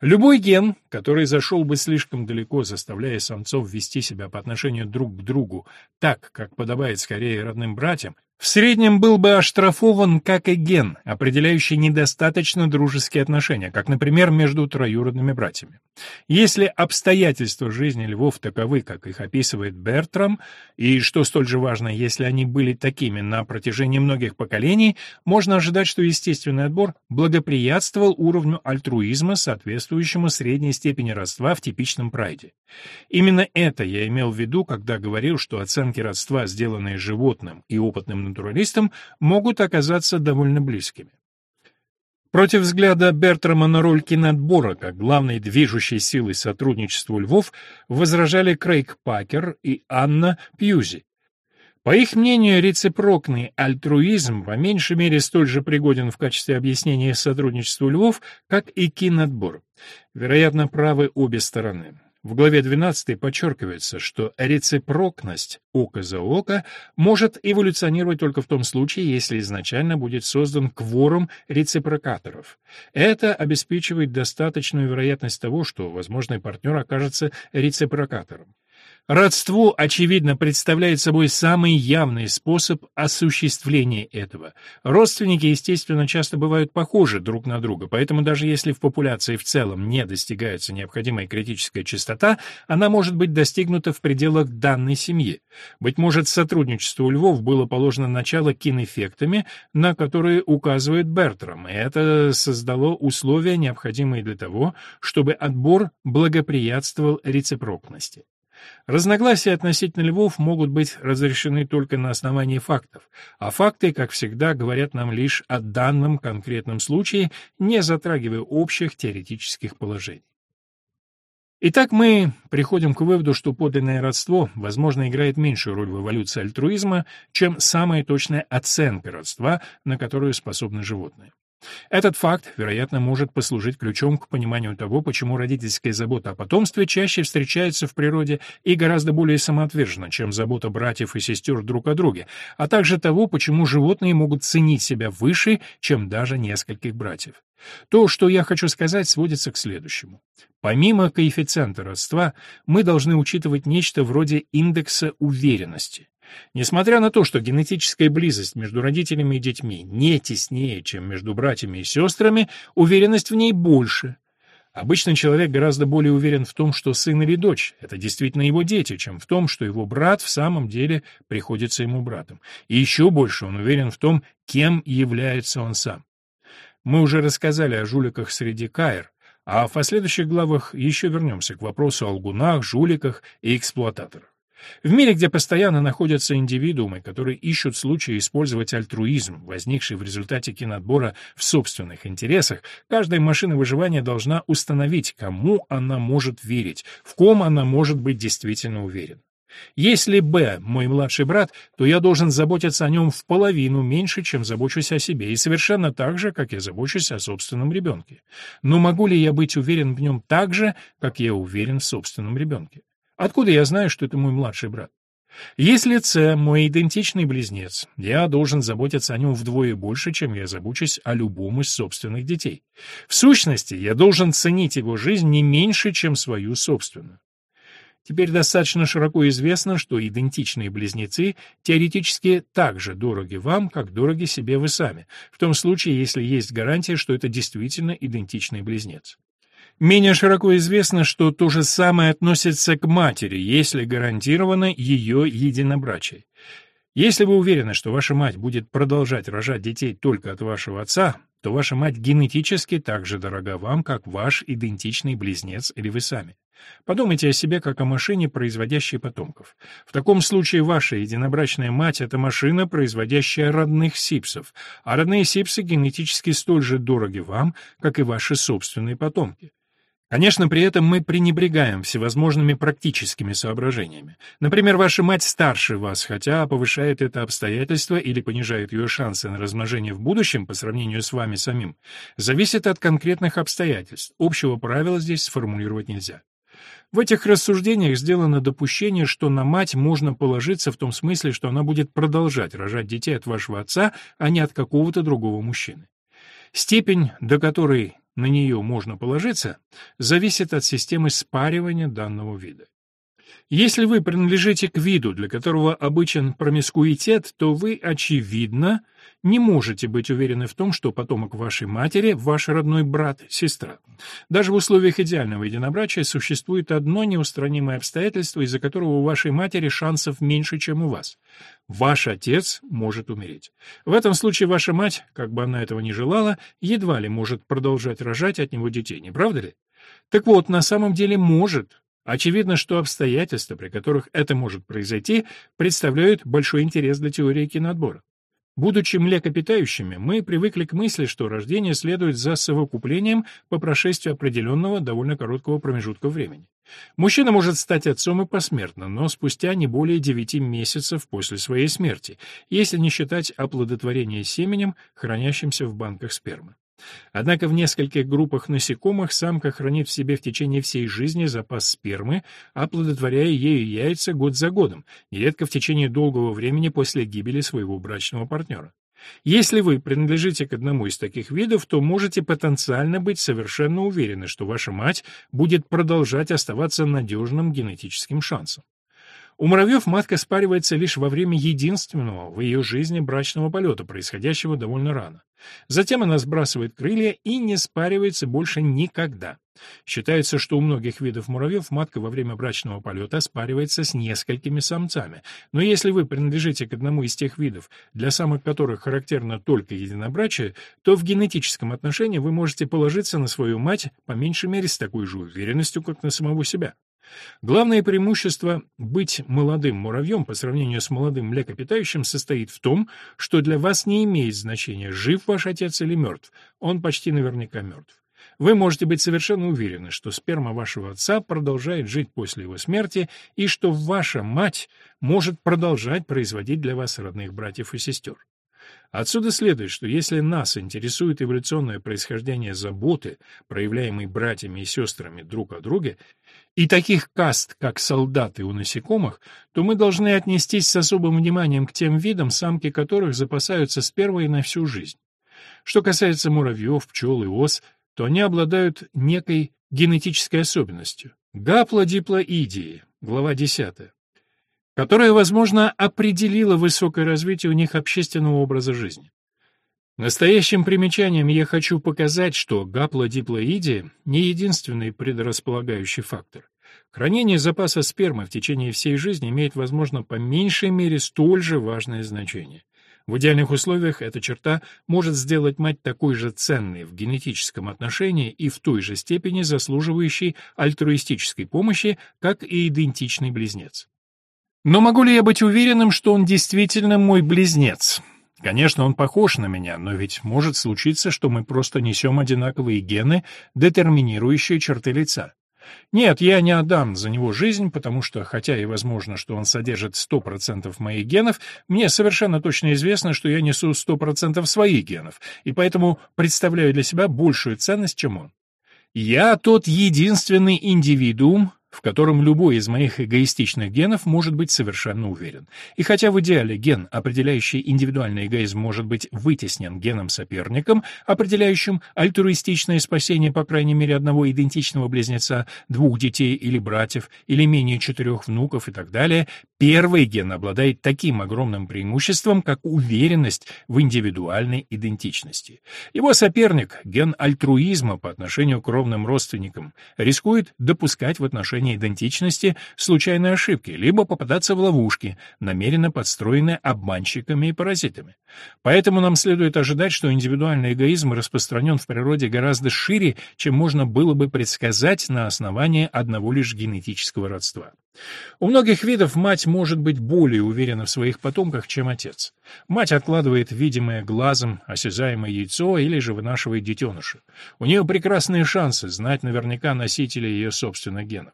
Любой ген, который зашел бы слишком далеко, заставляя самцов вести себя по отношению друг к другу так, как подобает скорее родным братьям, в среднем был бы оштрафован как и ген, определяющий недостаточно дружеские отношения, как, например, между троюродными братьями. Если обстоятельства жизни львов таковы, как их описывает Бертрам, и, что столь же важно, если они были такими на протяжении многих поколений, можно ожидать, что естественный отбор благоприятствовал уровню альтруизма, соответствующему средней степени родства в типичном прайде. Именно это я имел в виду, когда говорил, что оценки родства, сделанные животным и опытным натуралистам могут оказаться довольно близкими. Против взгляда Бертрама на роль киноотбора как главной движущей силой сотрудничества львов возражали Крейг Пакер и Анна Пьюзи. По их мнению, рецепрокный альтруизм по меньшей мере столь же пригоден в качестве объяснения сотрудничеству львов, как и киноотбор. Вероятно, правы обе стороны. В главе 12 подчеркивается, что рецепрокность око за око может эволюционировать только в том случае, если изначально будет создан кворум рецепрокаторов. Это обеспечивает достаточную вероятность того, что возможный партнер окажется рецепрокатором. Родство, очевидно, представляет собой самый явный способ осуществления этого. Родственники, естественно, часто бывают похожи друг на друга, поэтому даже если в популяции в целом не достигается необходимая критическая частота, она может быть достигнута в пределах данной семьи. Быть может, сотрудничеству у львов было положено начало кинэффектами, на которые указывает Бертрам, и это создало условия, необходимые для того, чтобы отбор благоприятствовал рецепрокности. Разногласия относительно львов могут быть разрешены только на основании фактов, а факты, как всегда, говорят нам лишь о данном конкретном случае, не затрагивая общих теоретических положений. Итак, мы приходим к выводу, что подлинное родство, возможно, играет меньшую роль в эволюции альтруизма, чем самая точная оценка родства, на которую способны животные. Этот факт, вероятно, может послужить ключом к пониманию того, почему родительская забота о потомстве чаще встречается в природе и гораздо более самоотвержена, чем забота братьев и сестер друг о друге, а также того, почему животные могут ценить себя выше, чем даже нескольких братьев. То, что я хочу сказать, сводится к следующему. Помимо коэффициента родства, мы должны учитывать нечто вроде индекса уверенности. Несмотря на то, что генетическая близость между родителями и детьми не теснее, чем между братьями и сестрами, уверенность в ней больше. Обычно человек гораздо более уверен в том, что сын или дочь — это действительно его дети, чем в том, что его брат в самом деле приходится ему братом. И еще больше он уверен в том, кем является он сам. Мы уже рассказали о жуликах среди каэр, а в последующих главах еще вернемся к вопросу о лгунах, жуликах и эксплуататорах. В мире, где постоянно находятся индивидуумы, которые ищут случаи использовать альтруизм, возникший в результате киноотбора в собственных интересах, каждая машина выживания должна установить, кому она может верить, в ком она может быть действительно уверена. Если Б мой младший брат, то я должен заботиться о нем в половину меньше, чем забочусь о себе, и совершенно так же, как я забочусь о собственном ребенке. Но могу ли я быть уверен в нем так же, как я уверен в собственном ребенке? Откуда я знаю, что это мой младший брат? Если С мой идентичный близнец, я должен заботиться о нем вдвое больше, чем я забочусь о любом из собственных детей. В сущности, я должен ценить его жизнь не меньше, чем свою собственную. Теперь достаточно широко известно, что идентичные близнецы теоретически так же дороги вам, как дороги себе вы сами, в том случае, если есть гарантия, что это действительно идентичный близнец. Менее широко известно, что то же самое относится к матери, если гарантировано ее единобрачие. Если вы уверены, что ваша мать будет продолжать рожать детей только от вашего отца, то ваша мать генетически так же дорога вам, как ваш идентичный близнец или вы сами. Подумайте о себе как о машине, производящей потомков. В таком случае ваша единобрачная мать — это машина, производящая родных сипсов, а родные сипсы генетически столь же дороги вам, как и ваши собственные потомки. Конечно, при этом мы пренебрегаем всевозможными практическими соображениями. Например, ваша мать старше вас, хотя повышает это обстоятельство или понижает ее шансы на размножение в будущем по сравнению с вами самим, зависит от конкретных обстоятельств. Общего правила здесь сформулировать нельзя. В этих рассуждениях сделано допущение, что на мать можно положиться в том смысле, что она будет продолжать рожать детей от вашего отца, а не от какого-то другого мужчины. Степень, до которой на нее можно положиться, зависит от системы спаривания данного вида. Если вы принадлежите к виду, для которого обычен промискуитет, то вы, очевидно, не можете быть уверены в том, что потомок вашей матери – ваш родной брат, сестра. Даже в условиях идеального единобрачия существует одно неустранимое обстоятельство, из-за которого у вашей матери шансов меньше, чем у вас. Ваш отец может умереть. В этом случае ваша мать, как бы она этого ни желала, едва ли может продолжать рожать от него детей, не правда ли? Так вот, на самом деле может, Очевидно, что обстоятельства, при которых это может произойти, представляют большой интерес для теории киноотбора. Будучи млекопитающими, мы привыкли к мысли, что рождение следует за совокуплением по прошествии определенного довольно короткого промежутка времени. Мужчина может стать отцом и посмертно, но спустя не более 9 месяцев после своей смерти, если не считать оплодотворение семенем, хранящимся в банках спермы. Однако в нескольких группах насекомых самка хранит в себе в течение всей жизни запас спермы, оплодотворяя ею яйца год за годом, нередко в течение долгого времени после гибели своего брачного партнера. Если вы принадлежите к одному из таких видов, то можете потенциально быть совершенно уверены, что ваша мать будет продолжать оставаться надежным генетическим шансом. У муравьев матка спаривается лишь во время единственного в ее жизни брачного полета, происходящего довольно рано. Затем она сбрасывает крылья и не спаривается больше никогда. Считается, что у многих видов муравьев матка во время брачного полета спаривается с несколькими самцами. Но если вы принадлежите к одному из тех видов, для самых которых характерно только единобрачие, то в генетическом отношении вы можете положиться на свою мать по меньшей мере с такой же уверенностью, как на самого себя. Главное преимущество быть молодым муравьем по сравнению с молодым млекопитающим состоит в том, что для вас не имеет значения, жив ваш отец или мертв, он почти наверняка мертв. Вы можете быть совершенно уверены, что сперма вашего отца продолжает жить после его смерти и что ваша мать может продолжать производить для вас родных братьев и сестер. Отсюда следует, что если нас интересует эволюционное происхождение заботы, проявляемой братьями и сестрами друг о друге, и таких каст, как солдаты у насекомых, то мы должны отнестись с особым вниманием к тем видам, самки которых запасаются спермой на всю жизнь. Что касается муравьев, пчел и ос, то они обладают некой генетической особенностью – гаплодиплоидии, глава 10 которая, возможно, определила высокое развитие у них общественного образа жизни. Настоящим примечанием я хочу показать, что гаплодиплоидия не единственный предрасполагающий фактор. Хранение запаса спермы в течение всей жизни имеет, возможно, по меньшей мере столь же важное значение. В идеальных условиях эта черта может сделать мать такой же ценной в генетическом отношении и в той же степени заслуживающей альтруистической помощи, как и идентичный близнец. Но могу ли я быть уверенным, что он действительно мой близнец? Конечно, он похож на меня, но ведь может случиться, что мы просто несем одинаковые гены, детерминирующие черты лица. Нет, я не отдам за него жизнь, потому что, хотя и возможно, что он содержит 100% моих генов, мне совершенно точно известно, что я несу 100% своих генов, и поэтому представляю для себя большую ценность, чем он. Я тот единственный индивидуум, в котором любой из моих эгоистичных генов может быть совершенно уверен. И хотя в идеале ген, определяющий индивидуальный эгоизм, может быть вытеснен геном-соперником, определяющим альтруистичное спасение, по крайней мере, одного идентичного близнеца, двух детей или братьев, или менее четырех внуков и так далее, первый ген обладает таким огромным преимуществом, как уверенность в индивидуальной идентичности. Его соперник, ген альтруизма по отношению к ровным родственникам, рискует допускать в отношении отношении идентичности случайные ошибки, либо попадаться в ловушки, намеренно подстроенные обманщиками и паразитами. Поэтому нам следует ожидать, что индивидуальный эгоизм распространен в природе гораздо шире, чем можно было бы предсказать на основании одного лишь генетического родства. У многих видов мать может быть более уверена в своих потомках, чем отец. Мать откладывает видимое глазом осязаемое яйцо или же вынашивает детеныша. У нее прекрасные шансы знать наверняка носителя ее собственных генов.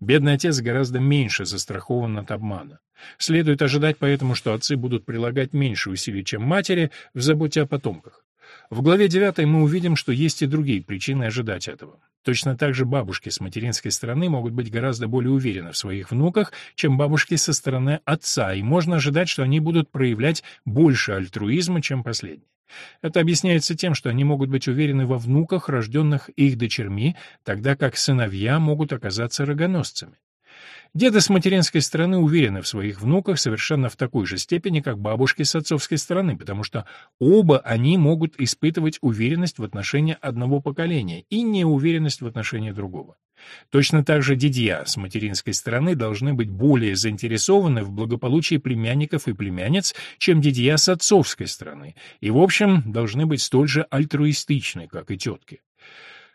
Бедный отец гораздо меньше застрахован от обмана. Следует ожидать поэтому, что отцы будут прилагать меньше усилий, чем матери, в заботе о потомках. В главе 9 мы увидим, что есть и другие причины ожидать этого. Точно так же бабушки с материнской стороны могут быть гораздо более уверены в своих внуках, чем бабушки со стороны отца, и можно ожидать, что они будут проявлять больше альтруизма, чем последние. Это объясняется тем, что они могут быть уверены во внуках, рожденных их дочерьми, тогда как сыновья могут оказаться рогоносцами. Деды с материнской стороны уверены в своих внуках совершенно в такой же степени, как бабушки с отцовской стороны, потому что оба они могут испытывать уверенность в отношении одного поколения и неуверенность в отношении другого. Точно так же дядья с материнской стороны должны быть более заинтересованы в благополучии племянников и племянниц, чем дядья с отцовской стороны, и, в общем, должны быть столь же альтруистичны, как и тетки.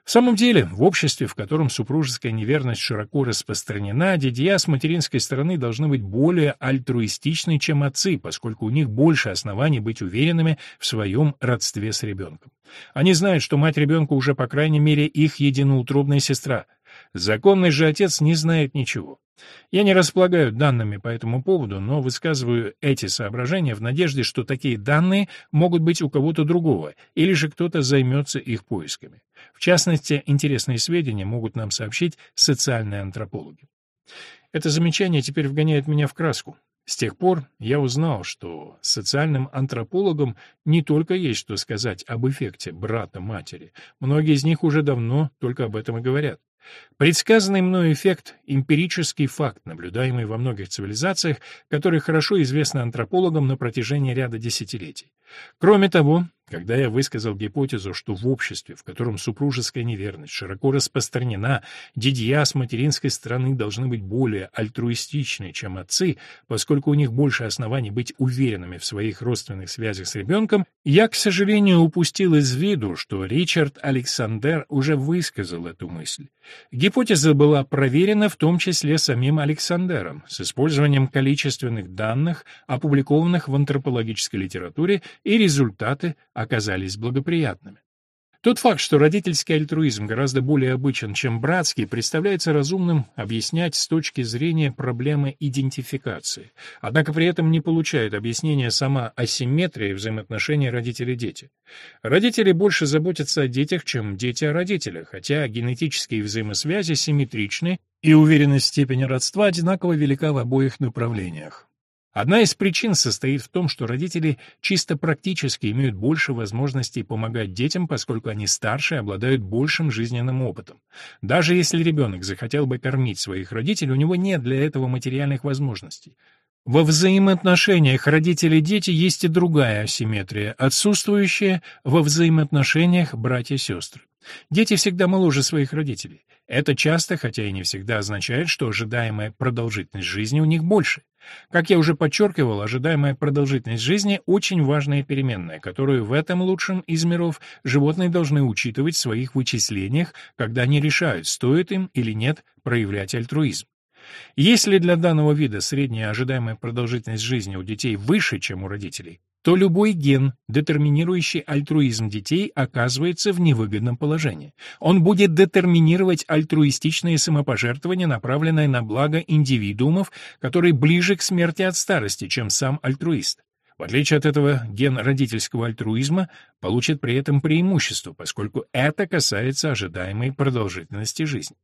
В самом деле, в обществе, в котором супружеская неверность широко распространена, дядья с материнской стороны должны быть более альтруистичны, чем отцы, поскольку у них больше оснований быть уверенными в своем родстве с ребенком. Они знают, что мать ребенка уже, по крайней мере, их единоутробная сестра. Законный же отец не знает ничего. Я не располагаю данными по этому поводу, но высказываю эти соображения в надежде, что такие данные могут быть у кого-то другого, или же кто-то займется их поисками. В частности, интересные сведения могут нам сообщить социальные антропологи. Это замечание теперь вгоняет меня в краску. С тех пор я узнал, что социальным антропологам не только есть что сказать об эффекте брата-матери, многие из них уже давно только об этом и говорят. Предсказанный мной эффект – эмпирический факт, наблюдаемый во многих цивилизациях, который хорошо известен антропологам на протяжении ряда десятилетий. Кроме того, когда я высказал гипотезу, что в обществе, в котором супружеская неверность широко распространена, дядья с материнской стороны должны быть более альтруистичны, чем отцы, поскольку у них больше оснований быть уверенными в своих родственных связях с ребенком, я, к сожалению, упустил из виду, что Ричард Александр уже высказал эту мысль. Гипотеза была проверена в том числе самим Александером с использованием количественных данных, опубликованных в антропологической литературе, и результаты оказались благоприятными. Тот факт, что родительский альтруизм гораздо более обычен, чем братский, представляется разумным объяснять с точки зрения проблемы идентификации. Однако при этом не получает объяснения сама асимметрия взаимоотношений родители-дети. Родители больше заботятся о детях, чем дети о родителях, хотя генетические взаимосвязи симметричны и уверенность степени родства одинаково велика в обоих направлениях. Одна из причин состоит в том, что родители чисто практически имеют больше возможностей помогать детям, поскольку они старше и обладают большим жизненным опытом. Даже если ребенок захотел бы кормить своих родителей, у него нет для этого материальных возможностей. Во взаимоотношениях родители-дети есть и другая асимметрия, отсутствующая во взаимоотношениях братья-сестры. Дети всегда моложе своих родителей. Это часто, хотя и не всегда, означает, что ожидаемая продолжительность жизни у них больше. Как я уже подчеркивал, ожидаемая продолжительность жизни – очень важная переменная, которую в этом лучшем из миров животные должны учитывать в своих вычислениях, когда они решают, стоит им или нет проявлять альтруизм. Если для данного вида средняя ожидаемая продолжительность жизни у детей выше, чем у родителей, то любой ген, детерминирующий альтруизм детей, оказывается в невыгодном положении. Он будет детерминировать альтруистичные самопожертвования, направленные на благо индивидуумов, которые ближе к смерти от старости, чем сам альтруист. В отличие от этого, ген родительского альтруизма получит при этом преимущество, поскольку это касается ожидаемой продолжительности жизни.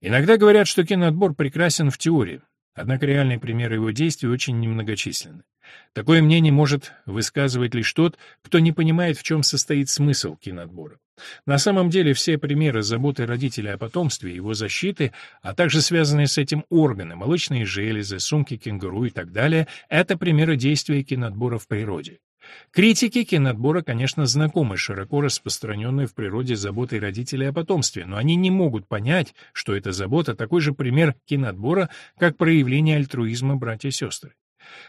Иногда говорят, что киноотбор прекрасен в теории, однако реальные примеры его действий очень немногочисленны. Такое мнение может высказывать лишь тот, кто не понимает, в чем состоит смысл киноотбора. На самом деле все примеры заботы родителя о потомстве, его защиты, а также связанные с этим органы, молочные железы, сумки кенгуру и так далее, это примеры действия киноотбора в природе. Критики киноотбора, конечно, знакомы широко распространенной в природе заботой родителей о потомстве, но они не могут понять, что эта забота такой же пример киноотбора, как проявление альтруизма братья-сестры.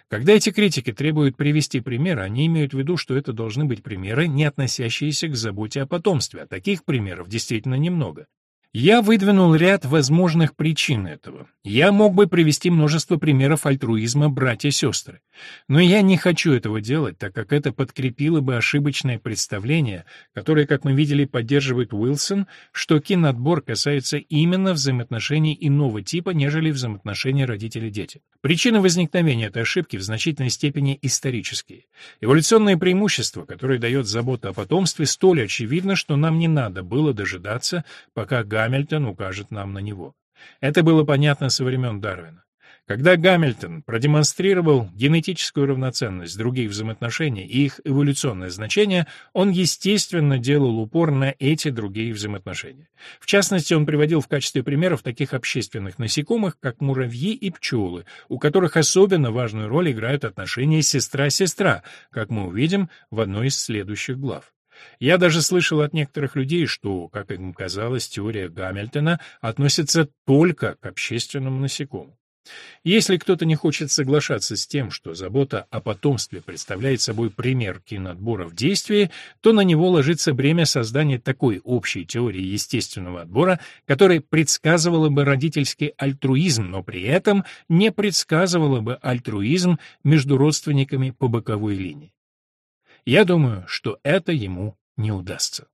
Когда эти критики требуют привести примеры, они имеют в виду, что это должны быть примеры, не относящиеся к заботе о потомстве, а таких примеров действительно немного. Я выдвинул ряд возможных причин этого. Я мог бы привести множество примеров альтруизма братья-сестры. Но я не хочу этого делать, так как это подкрепило бы ошибочное представление, которое, как мы видели, поддерживает Уилсон, что киноотбор касается именно взаимоотношений иного типа, нежели взаимоотношения родители-дети. Причины возникновения этой ошибки в значительной степени исторические. Эволюционное преимущество, которое дает забота о потомстве, столь очевидно, что нам не надо было дожидаться, пока Гамильтон укажет нам на него. Это было понятно со времен Дарвина. Когда Гамильтон продемонстрировал генетическую равноценность других взаимоотношений и их эволюционное значение, он, естественно, делал упор на эти другие взаимоотношения. В частности, он приводил в качестве примеров таких общественных насекомых, как муравьи и пчелы, у которых особенно важную роль играют отношения сестра-сестра, как мы увидим в одной из следующих глав. Я даже слышал от некоторых людей, что, как им казалось, теория Гамильтона относится только к общественному насекомому. Если кто-то не хочет соглашаться с тем, что забота о потомстве представляет собой пример киноотбора в действии, то на него ложится бремя создания такой общей теории естественного отбора, которая предсказывала бы родительский альтруизм, но при этом не предсказывала бы альтруизм между родственниками по боковой линии. Я думаю, что это ему не удастся.